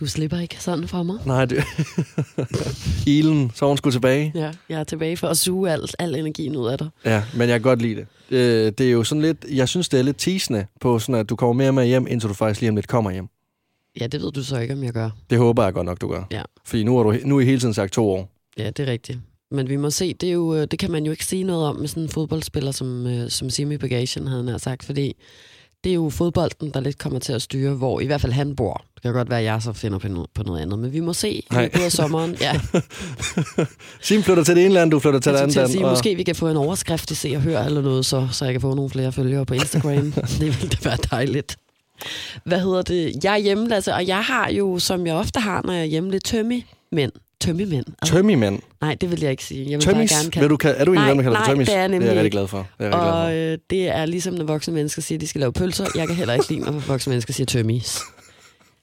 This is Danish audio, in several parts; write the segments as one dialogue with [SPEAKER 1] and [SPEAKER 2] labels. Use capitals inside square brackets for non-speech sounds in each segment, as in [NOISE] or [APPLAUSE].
[SPEAKER 1] Du slipper ikke sådan fra mig.
[SPEAKER 2] Nej, det... [LAUGHS] Ilen, så hun skulle tilbage.
[SPEAKER 1] Ja, jeg er tilbage for at suge al, al energien ud af dig.
[SPEAKER 2] Ja, men jeg kan godt lide det. Øh, Det er jo sådan lidt, jeg synes, det er lidt teasende på sådan, at du kommer mere med hjem, indtil du faktisk lige om lidt kommer hjem.
[SPEAKER 1] Ja, det ved du så ikke, om jeg gør.
[SPEAKER 2] Det håber jeg godt nok, du gør.
[SPEAKER 1] Ja.
[SPEAKER 2] Fordi nu har du nu I hele tiden sagt to år.
[SPEAKER 1] Ja, det er rigtigt. Men vi må se, det, er jo, øh, det kan man jo ikke sige noget om med sådan en fodboldspiller, som, øh, som Simi Bagagen havde nær sagt, fordi det er jo fodbolden, der lidt kommer til at styre, hvor i hvert fald han bor. Det kan godt være, at jeg så finder på noget, på noget andet, men vi må se i løbet af sommeren. Ja, [LAUGHS]
[SPEAKER 2] Sim flytter til det ene land, du flytter til det andet land.
[SPEAKER 1] sige,
[SPEAKER 2] og-
[SPEAKER 1] måske vi kan få en overskrift i Se og Hør eller noget, så, så jeg kan få nogle flere følgere på Instagram. [LAUGHS] det ville da være dejligt. Hvad hedder det? Jeg er hjemme, Lasse, og jeg har jo, som jeg ofte har, når jeg er hjemme, lidt tømmi mænd. Tømmi mænd. Altså,
[SPEAKER 2] Tømmimænd.
[SPEAKER 1] nej, det vil jeg ikke sige. Jeg vil
[SPEAKER 2] Tømmis.
[SPEAKER 1] gerne
[SPEAKER 2] Vil
[SPEAKER 1] kalde
[SPEAKER 2] du, ka- er du en af dem, der kalder
[SPEAKER 1] nej,
[SPEAKER 2] tømmis?
[SPEAKER 1] det er jeg
[SPEAKER 2] det er
[SPEAKER 1] nemlig
[SPEAKER 2] jeg rigtig
[SPEAKER 1] ikke.
[SPEAKER 2] glad for. Det er rigtig glad for.
[SPEAKER 1] Og øh, det er ligesom, når voksne mennesker siger, at de skal lave pølser. Jeg kan heller ikke lide, når voksne mennesker siger tømmis.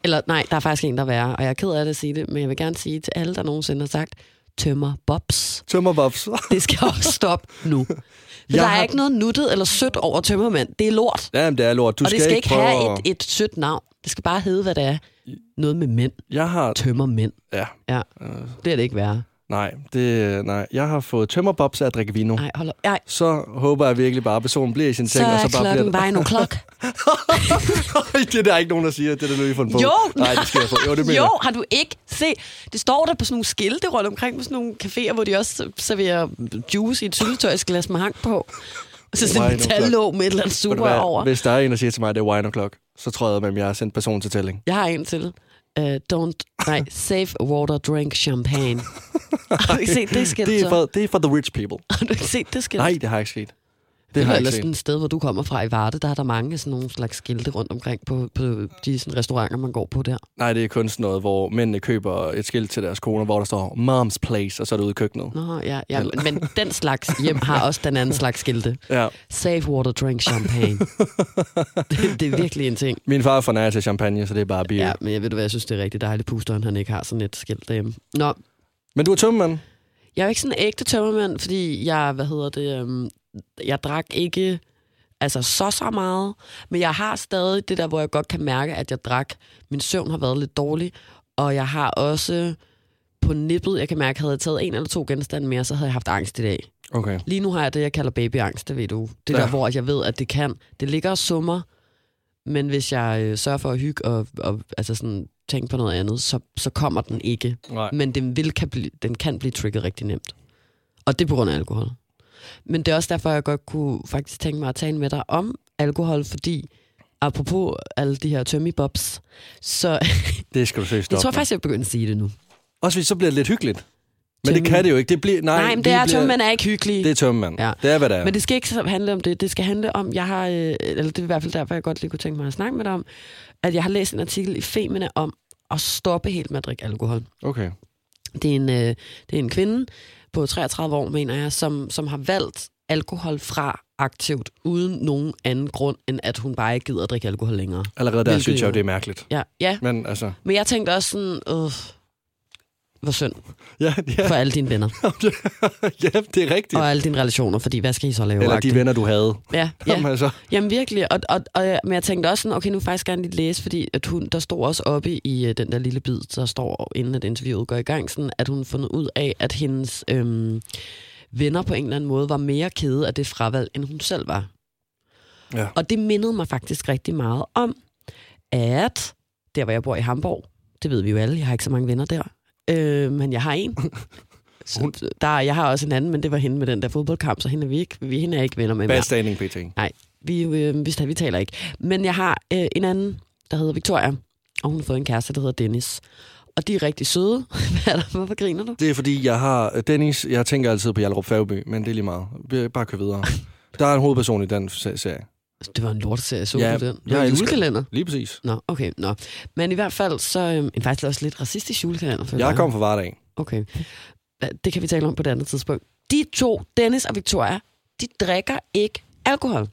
[SPEAKER 1] Eller nej, der er faktisk en, der er værre, og jeg er ked af det at sige det, men jeg vil gerne sige til alle, der nogensinde har sagt, tømmer bobs.
[SPEAKER 2] Tømmerbobs. [LAUGHS]
[SPEAKER 1] Det skal også stoppe nu.
[SPEAKER 2] Jeg
[SPEAKER 1] der er
[SPEAKER 2] har-
[SPEAKER 1] ikke noget nuttet eller sødt over tømmermænd. Det er lort.
[SPEAKER 2] Jamen, det er lort. Du
[SPEAKER 1] og
[SPEAKER 2] skal
[SPEAKER 1] det skal ikke
[SPEAKER 2] prøve
[SPEAKER 1] have
[SPEAKER 2] at-
[SPEAKER 1] et, et sødt navn. Det skal bare hedde, hvad det er. Noget med mænd.
[SPEAKER 2] Jeg har...
[SPEAKER 1] Tømmermænd.
[SPEAKER 2] Ja.
[SPEAKER 1] Ja,
[SPEAKER 2] Øh,
[SPEAKER 1] det er det ikke værre.
[SPEAKER 2] nej, det, nej, jeg har fået tømmerbobs af at drikke vino.
[SPEAKER 1] Nej, hold op. Ej,
[SPEAKER 2] Så håber jeg virkelig bare, at personen bliver i sin
[SPEAKER 1] så
[SPEAKER 2] seng, og
[SPEAKER 1] er
[SPEAKER 2] så bare bliver
[SPEAKER 1] vej nu klok.
[SPEAKER 2] det. [LAUGHS] det er der ikke nogen, der siger. Det er der I fundet på.
[SPEAKER 1] Jo,
[SPEAKER 2] Nej, det skal jeg få. Jo, det
[SPEAKER 1] Jo, har du ikke set? Det står der på sådan nogle skilte rundt omkring på sådan nogle caféer, hvor de også serverer juice i et syltetøjsglas med hang på. Og så sådan en
[SPEAKER 2] o'clock.
[SPEAKER 1] metallåg med et eller andet
[SPEAKER 2] du
[SPEAKER 1] super over.
[SPEAKER 2] Hvis der er en, der siger til mig, at det er wine o'clock, så tror jeg, at jeg har sendt personen til tælling.
[SPEAKER 1] Jeg har en til. Uh, don't, nej, [LAUGHS] save water, drink champagne. har du ikke set det skilt?
[SPEAKER 2] Det er, for, det er for the rich people. [LAUGHS]
[SPEAKER 1] Har du ikke set det skilt?
[SPEAKER 2] Nej, det har jeg ikke set. Det, har
[SPEAKER 1] er ellers sådan et sted, hvor du kommer fra i Varde, der er der mange sådan nogle slags skilte rundt omkring på, på de sådan, restauranter, man går på der.
[SPEAKER 2] Nej, det er kun sådan noget, hvor mændene køber et skilt til deres koner, hvor der står Mom's Place, og så er det ude i køkkenet.
[SPEAKER 1] Nå, ja, ja. Men, men den slags hjem har også den anden slags skilte. [LAUGHS]
[SPEAKER 2] Ja.
[SPEAKER 1] Save water, drink champagne. [LAUGHS] det, det er virkelig en ting.
[SPEAKER 2] Min far får nær til champagne, så det er bare bier.
[SPEAKER 1] Ja, men jeg ved du hvad, jeg synes, det er rigtig dejligt, pusteren, han ikke har sådan et skilt derhjemme. Nå,
[SPEAKER 2] Men du er tømmand.
[SPEAKER 1] jeg er jo ikke sådan en ægte tømmermand, fordi jeg, hvad hedder det, øhm, jeg drak ikke altså så så meget, men jeg har stadig det der, hvor jeg godt kan mærke, at jeg drak. Min søvn har været lidt dårlig, og jeg har også på nippet, jeg kan mærke, at havde jeg taget en eller to genstande mere, så havde jeg haft angst i dag.
[SPEAKER 2] Okay.
[SPEAKER 1] Lige nu har jeg det, jeg kalder babyangst, det ved du. Det
[SPEAKER 2] Ja.
[SPEAKER 1] der, hvor jeg ved, at det kan. Det ligger og summer, men hvis jeg øh, sørger for at hygge og, og altså sådan, tænke på noget andet, så, så kommer den ikke.
[SPEAKER 2] Nej.
[SPEAKER 1] Men den, vil, kan blive, den kan blive trigget rigtig nemt. Og det er på grund af alkohol. Men det er også derfor, jeg godt kunne faktisk tænke mig at tale med dig om alkohol, fordi apropos alle de her bobs, så [LAUGHS]
[SPEAKER 2] Det skal du
[SPEAKER 1] jeg
[SPEAKER 2] stoppe
[SPEAKER 1] tror
[SPEAKER 2] med.
[SPEAKER 1] faktisk, jeg begynder at sige det nu.
[SPEAKER 2] Også fordi så bliver det lidt hyggeligt. Men det
[SPEAKER 1] Tømme-
[SPEAKER 2] kan det jo ikke. Det bliver, nej,
[SPEAKER 1] Nej, men det er,
[SPEAKER 2] bliver,
[SPEAKER 1] tømmermænd er ikke hyggelige.
[SPEAKER 2] Det er tømmand.
[SPEAKER 1] Ja.
[SPEAKER 2] Det er, hvad det er.
[SPEAKER 1] Men det skal ikke handle om det. Det skal handle om, jeg har, øh, eller det er i hvert fald derfor, jeg godt lige kunne tænke mig at snakke med dig om, at jeg har læst en artikel i Femina om at stoppe helt med at drikke alkohol.
[SPEAKER 2] Okay.
[SPEAKER 1] Det er en, øh, det er en kvinde på 33 år, mener jeg, som, som har valgt alkohol fra aktivt, uden nogen anden grund, end at hun bare ikke gider at drikke alkohol længere.
[SPEAKER 2] Allerede der
[SPEAKER 1] Hvilket
[SPEAKER 2] synes jeg jo,
[SPEAKER 1] jo-
[SPEAKER 2] det er mærkeligt.
[SPEAKER 1] Ja, ja.
[SPEAKER 2] Men altså...
[SPEAKER 1] men jeg tænkte også sådan, øh, hvor synd
[SPEAKER 2] Ja, ja,
[SPEAKER 1] for alle dine venner [LAUGHS] [LAUGHS]
[SPEAKER 2] ja det er rigtigt.
[SPEAKER 1] og alle dine relationer, fordi hvad skal I så lave?
[SPEAKER 2] Eller de venner, du havde.
[SPEAKER 1] Ja,
[SPEAKER 2] Jamen,
[SPEAKER 1] ja.
[SPEAKER 2] altså.
[SPEAKER 1] Jamen virkelig, og, og, og, men jeg tænkte også sådan, okay, nu vil jeg faktisk gerne lige læse, fordi at hun, der stod også oppe i øh, den der lille bid, der står, inden at interviewet går i gang, sådan, at hun fundet ud af, at hendes øhm, venner på en eller anden måde var mere kede af det fravalg, end hun selv var.
[SPEAKER 2] Ja.
[SPEAKER 1] Og det mindede mig faktisk rigtig meget om, at der, hvor jeg bor i Hamburg, det ved vi jo alle, jeg har ikke så mange venner der, øh, men jeg har en. [LAUGHS] Så, der, jeg har også en anden, men det var hende med den der fodboldkamp, så hende er vi ikke, vi, hende er ikke venner med mere.
[SPEAKER 2] Bad standing, pt.
[SPEAKER 1] Nej, vi, øh, vi, vi taler ikke. Men jeg har øh, en anden, der hedder Victoria, og hun har fået en kæreste, der hedder Dennis. Og de er rigtig søde. [LAUGHS] Hvad er der? Hvorfor griner du?
[SPEAKER 2] Det er fordi, jeg har... Dennis, jeg tænker altid på Hjallerup Færgeby, men det er lige meget. Vi- Bare kør videre. [LAUGHS] Der er en hovedperson i den se- serie.
[SPEAKER 1] Det var en lorteserie, så
[SPEAKER 2] Ja,
[SPEAKER 1] du den?
[SPEAKER 2] jeg
[SPEAKER 1] det
[SPEAKER 2] elsker-
[SPEAKER 1] julekalender?
[SPEAKER 2] Lige præcis.
[SPEAKER 1] Nå, okay, nå. Men i hvert fald, så øh, en faktisk også lidt racistisk julekalender. føler
[SPEAKER 2] Jeg kom fra hverdag.
[SPEAKER 1] Okay. Det kan vi tale om på et andet tidspunkt. De to, Dennis og Victoria, de drikker ikke alkohol.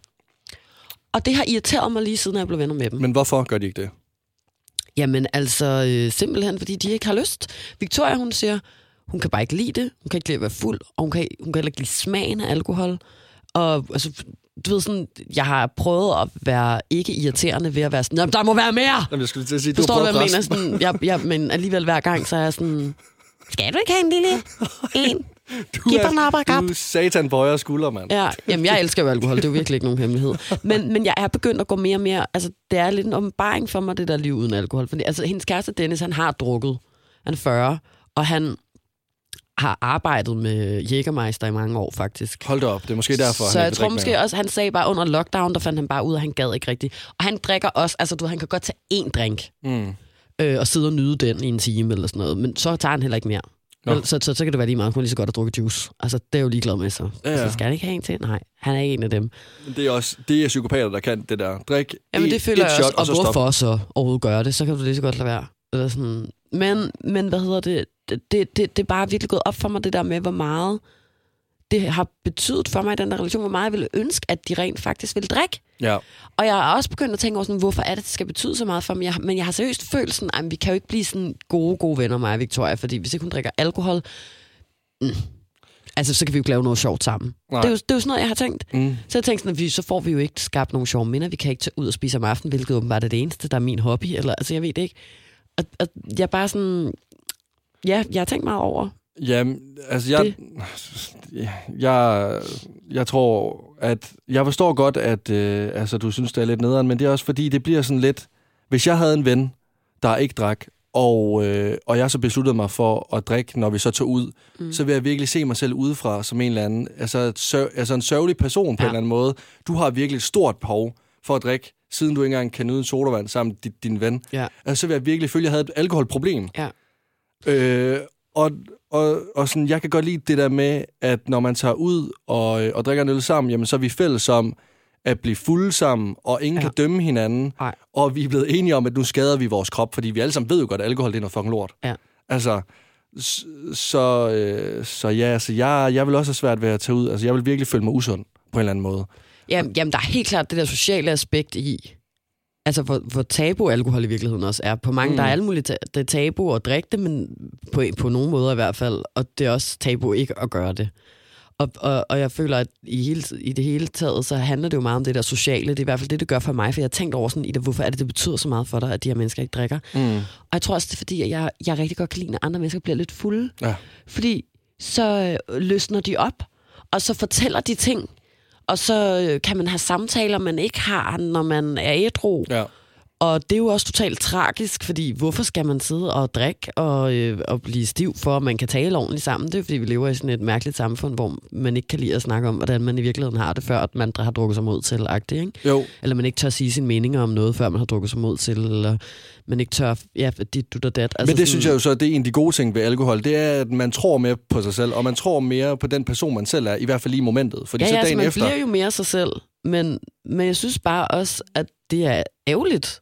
[SPEAKER 1] Og det har irriteret mig lige siden, jeg blev venner med dem.
[SPEAKER 2] Men hvorfor gør de ikke det?
[SPEAKER 1] Jamen altså, øh, simpelthen fordi de ikke har lyst. Victoria, hun siger, hun kan bare ikke lide det. Hun kan ikke lide at være fuld, og hun kan, hun kan heller ikke lide smagen af alkohol. Og altså, du ved sådan, jeg har prøvet at være ikke irriterende ved at være sådan, "Nå, der må være mere!
[SPEAKER 2] Jamen, jeg skulle til at sige, du
[SPEAKER 1] Forstår du, hvad jeg mener? Sådan, jeg, jeg, men alligevel hver gang, så er jeg sådan, skal du ikke have en lille en?
[SPEAKER 2] Du er-
[SPEAKER 1] en abracap.
[SPEAKER 2] Du er satan på højre skulder, mand.
[SPEAKER 1] Ja, jamen jeg elsker jo alkohol, det er jo virkelig ikke nogen hemmelighed. Men, men jeg er begyndt at gå mere og mere, altså det er lidt en åbenbaring for mig, det der liv uden alkohol. Fordi, altså hendes kæreste Dennis, han har drukket, han er 40, og han har arbejdet med Jägermeister i mange år faktisk.
[SPEAKER 2] Hold da op, det er måske derfor,
[SPEAKER 1] så
[SPEAKER 2] han
[SPEAKER 1] jeg tror måske
[SPEAKER 2] mere.
[SPEAKER 1] også, han sagde bare under lockdown, der fandt han bare ud at han gad ikke rigtigt. Og han drikker også, altså du ved, han kan godt tage én drink,
[SPEAKER 2] Mm.
[SPEAKER 1] øh, og sidde og nyde den i en time eller sådan noget, men så tager han heller ikke mere.
[SPEAKER 2] Nå.
[SPEAKER 1] Så, så, så kan det være lige meget, hun lige så godt at drukke juice. Altså, det er jo ligeglad med, så.
[SPEAKER 2] Ja,
[SPEAKER 1] ja. Altså, skal han ikke have en til? Nej, han er en af dem.
[SPEAKER 2] Men det er også det er psykopater, der kan det der. Drik
[SPEAKER 1] Jamen,
[SPEAKER 2] et-
[SPEAKER 1] det føler
[SPEAKER 2] et
[SPEAKER 1] jeg
[SPEAKER 2] shot,
[SPEAKER 1] også. Og,
[SPEAKER 2] så
[SPEAKER 1] og
[SPEAKER 2] stop.
[SPEAKER 1] hvorfor så overhovedet gøre det? Så kan du lige så godt lade være. Eller sådan. Men, men hvad hedder det? Det, det, det? det er bare virkelig gået op for mig, det der med, hvor meget det har betydet for mig i den der relation, hvor meget jeg ville ønske, at de rent faktisk ville drikke.
[SPEAKER 2] Ja.
[SPEAKER 1] Og jeg er også begyndt at tænke over, sådan, hvorfor er det, det skal betyde så meget for mig. Jeg, men jeg har seriøst følt sådan, at vi kan jo ikke blive sådan gode, gode venner, mig og Victoria, fordi hvis ikke hun drikker alkohol, mm, altså så kan vi jo ikke lave noget sjovt sammen.
[SPEAKER 2] Nej.
[SPEAKER 1] Det er, jo, det er jo sådan noget, jeg har tænkt.
[SPEAKER 2] Mm.
[SPEAKER 1] Så jeg tænkte sådan, at vi, så får vi jo ikke skabt nogle sjove minder. Vi kan ikke tage ud og spise om aftenen, hvilket åbenbart er det eneste, der er min hobby. Eller, altså, jeg ved det ikke. Og, og jeg er bare sådan... Ja, jeg har tænkt meget over.
[SPEAKER 2] Jamen, altså jeg, jeg, jeg tror, at jeg forstår godt, at øh, altså, du synes, det er lidt nederen, men det er også fordi, det bliver sådan lidt... Hvis jeg havde en ven, der ikke drak, og, øh, og jeg så besluttede mig for at drikke, når vi så tog ud, mm. så vil jeg virkelig se mig selv udefra som en eller anden, altså, sørg, altså en sørgelig person på
[SPEAKER 1] Ja.
[SPEAKER 2] en eller anden måde. Du har virkelig et stort behov for at drikke, siden du ikke engang kan nyde en sodavand sammen med din, ven.
[SPEAKER 1] Ja.
[SPEAKER 2] Altså, så vil jeg virkelig føle, at jeg havde et alkoholproblem.
[SPEAKER 1] Ja.
[SPEAKER 2] Øh, og, og, og sådan, jeg kan godt lide det der med, at når man tager ud og, og drikker en øl sammen, jamen så er vi fælles om at blive fulde sammen, og ingen ja. Kan dømme hinanden.
[SPEAKER 1] Nej.
[SPEAKER 2] Og vi er blevet enige om, at nu skader vi vores krop, fordi vi alle sammen ved jo godt, at alkohol det er noget fucking lort.
[SPEAKER 1] Ja.
[SPEAKER 2] Altså, så, øh, så ja, altså, jeg, jeg vil også have svært ved at tage ud. Altså, jeg vil virkelig føle mig usund på en eller anden måde.
[SPEAKER 1] Jamen, jamen, der er helt klart det der sociale aspekt i, altså hvor, hvor tabu alkohol i virkeligheden også er. På mange,
[SPEAKER 2] Mm.
[SPEAKER 1] der er alle mulige ta- det er tabu at drikke det, men på, på nogle måder i hvert fald. Og det er også tabu ikke at gøre det. Og, og, og jeg føler, at i, hele, i det hele taget, så handler det jo meget om det der sociale. Det er i hvert fald det, det gør for mig, for jeg har tænkt over sådan, Ida, hvorfor er det, det betyder så meget for dig, at de her mennesker ikke drikker.
[SPEAKER 2] Mm.
[SPEAKER 1] Og jeg tror også, det er fordi, at jeg, jeg rigtig godt kan lide, når andre mennesker bliver lidt fulde.
[SPEAKER 2] Ja.
[SPEAKER 1] Fordi så øh, løsner de op, og så fortæller de ting, og så øh, kan man have samtaler, man ikke har, når man er ædru.
[SPEAKER 2] Ja.
[SPEAKER 1] Og det er jo også totalt tragisk, fordi hvorfor skal man sidde og drikke og, øh, og blive stiv for, at man kan tale ordentligt sammen? Det er jo, fordi, vi lever i sådan et mærkeligt samfund, hvor man ikke kan lide at snakke om, hvordan man i virkeligheden har det, før at man har drukket sig mod til, agtigt, ikke?
[SPEAKER 2] Jo,
[SPEAKER 1] Eller man ikke tør sige sine meninger om noget, før man har drukket sig mod til, eller man ikke tør, ja, dit, du og dat. Altså
[SPEAKER 2] Men det synes jeg jo så, det er en af de gode ting ved alkohol, det er, at man tror mere på sig selv, og man tror mere på den person, man selv er, i hvert fald lige i momentet. Fordi
[SPEAKER 1] Ja,
[SPEAKER 2] så
[SPEAKER 1] ja, altså
[SPEAKER 2] dagen
[SPEAKER 1] man
[SPEAKER 2] efter...
[SPEAKER 1] bliver jo mere sig selv, men, men jeg synes bare også, at det er ærgerligt.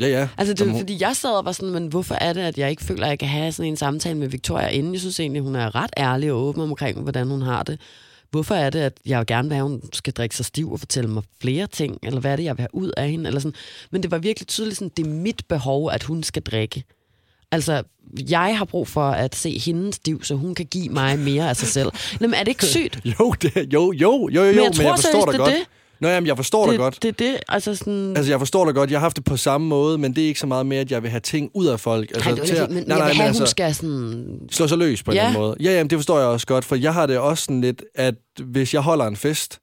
[SPEAKER 2] Ja, ja.
[SPEAKER 1] Altså, det
[SPEAKER 2] hun-
[SPEAKER 1] fordi, jeg sad og var sådan, men hvorfor er det, at jeg ikke føler, at jeg kan have sådan en samtale med Victoria inden? Jeg synes egentlig, hun er ret ærlig og åben omkring, hvordan hun har det. Hvorfor er det, at jeg gerne vil have, at hun skal drikke sig stiv og fortælle mig flere ting? Eller hvad er det, jeg vil have ud af hende? Eller sådan. Men det var virkelig tydeligt, sådan, det er mit behov, at hun skal drikke. Altså, jeg har brug for at se hende stiv, så hun kan give mig mere af sig selv. Jamen, er det ikke sygt? [LAUGHS]
[SPEAKER 2] Jo, det, jo, jo, jo, jo,
[SPEAKER 1] Men jeg
[SPEAKER 2] men
[SPEAKER 1] tror
[SPEAKER 2] jeg forstår
[SPEAKER 1] seriøst,
[SPEAKER 2] dig
[SPEAKER 1] det
[SPEAKER 2] godt.
[SPEAKER 1] det.
[SPEAKER 2] Nå, jamen, jeg forstår dig
[SPEAKER 1] Det,
[SPEAKER 2] godt.
[SPEAKER 1] det er det, altså sådan...
[SPEAKER 2] Altså, jeg forstår dig godt. Jeg har haft det på samme måde, men det er ikke så meget med, at jeg vil have ting ud af folk. Altså,
[SPEAKER 1] Nej, det
[SPEAKER 2] til at-
[SPEAKER 1] men
[SPEAKER 2] nej,
[SPEAKER 1] jeg
[SPEAKER 2] nej,
[SPEAKER 1] vil
[SPEAKER 2] men
[SPEAKER 1] have,
[SPEAKER 2] altså,
[SPEAKER 1] hun skal sådan...
[SPEAKER 2] slå sig løs på en
[SPEAKER 1] Ja.
[SPEAKER 2] eller anden måde. Ja, jamen, det forstår jeg også godt, for jeg har det også sådan lidt, at hvis jeg holder en fest,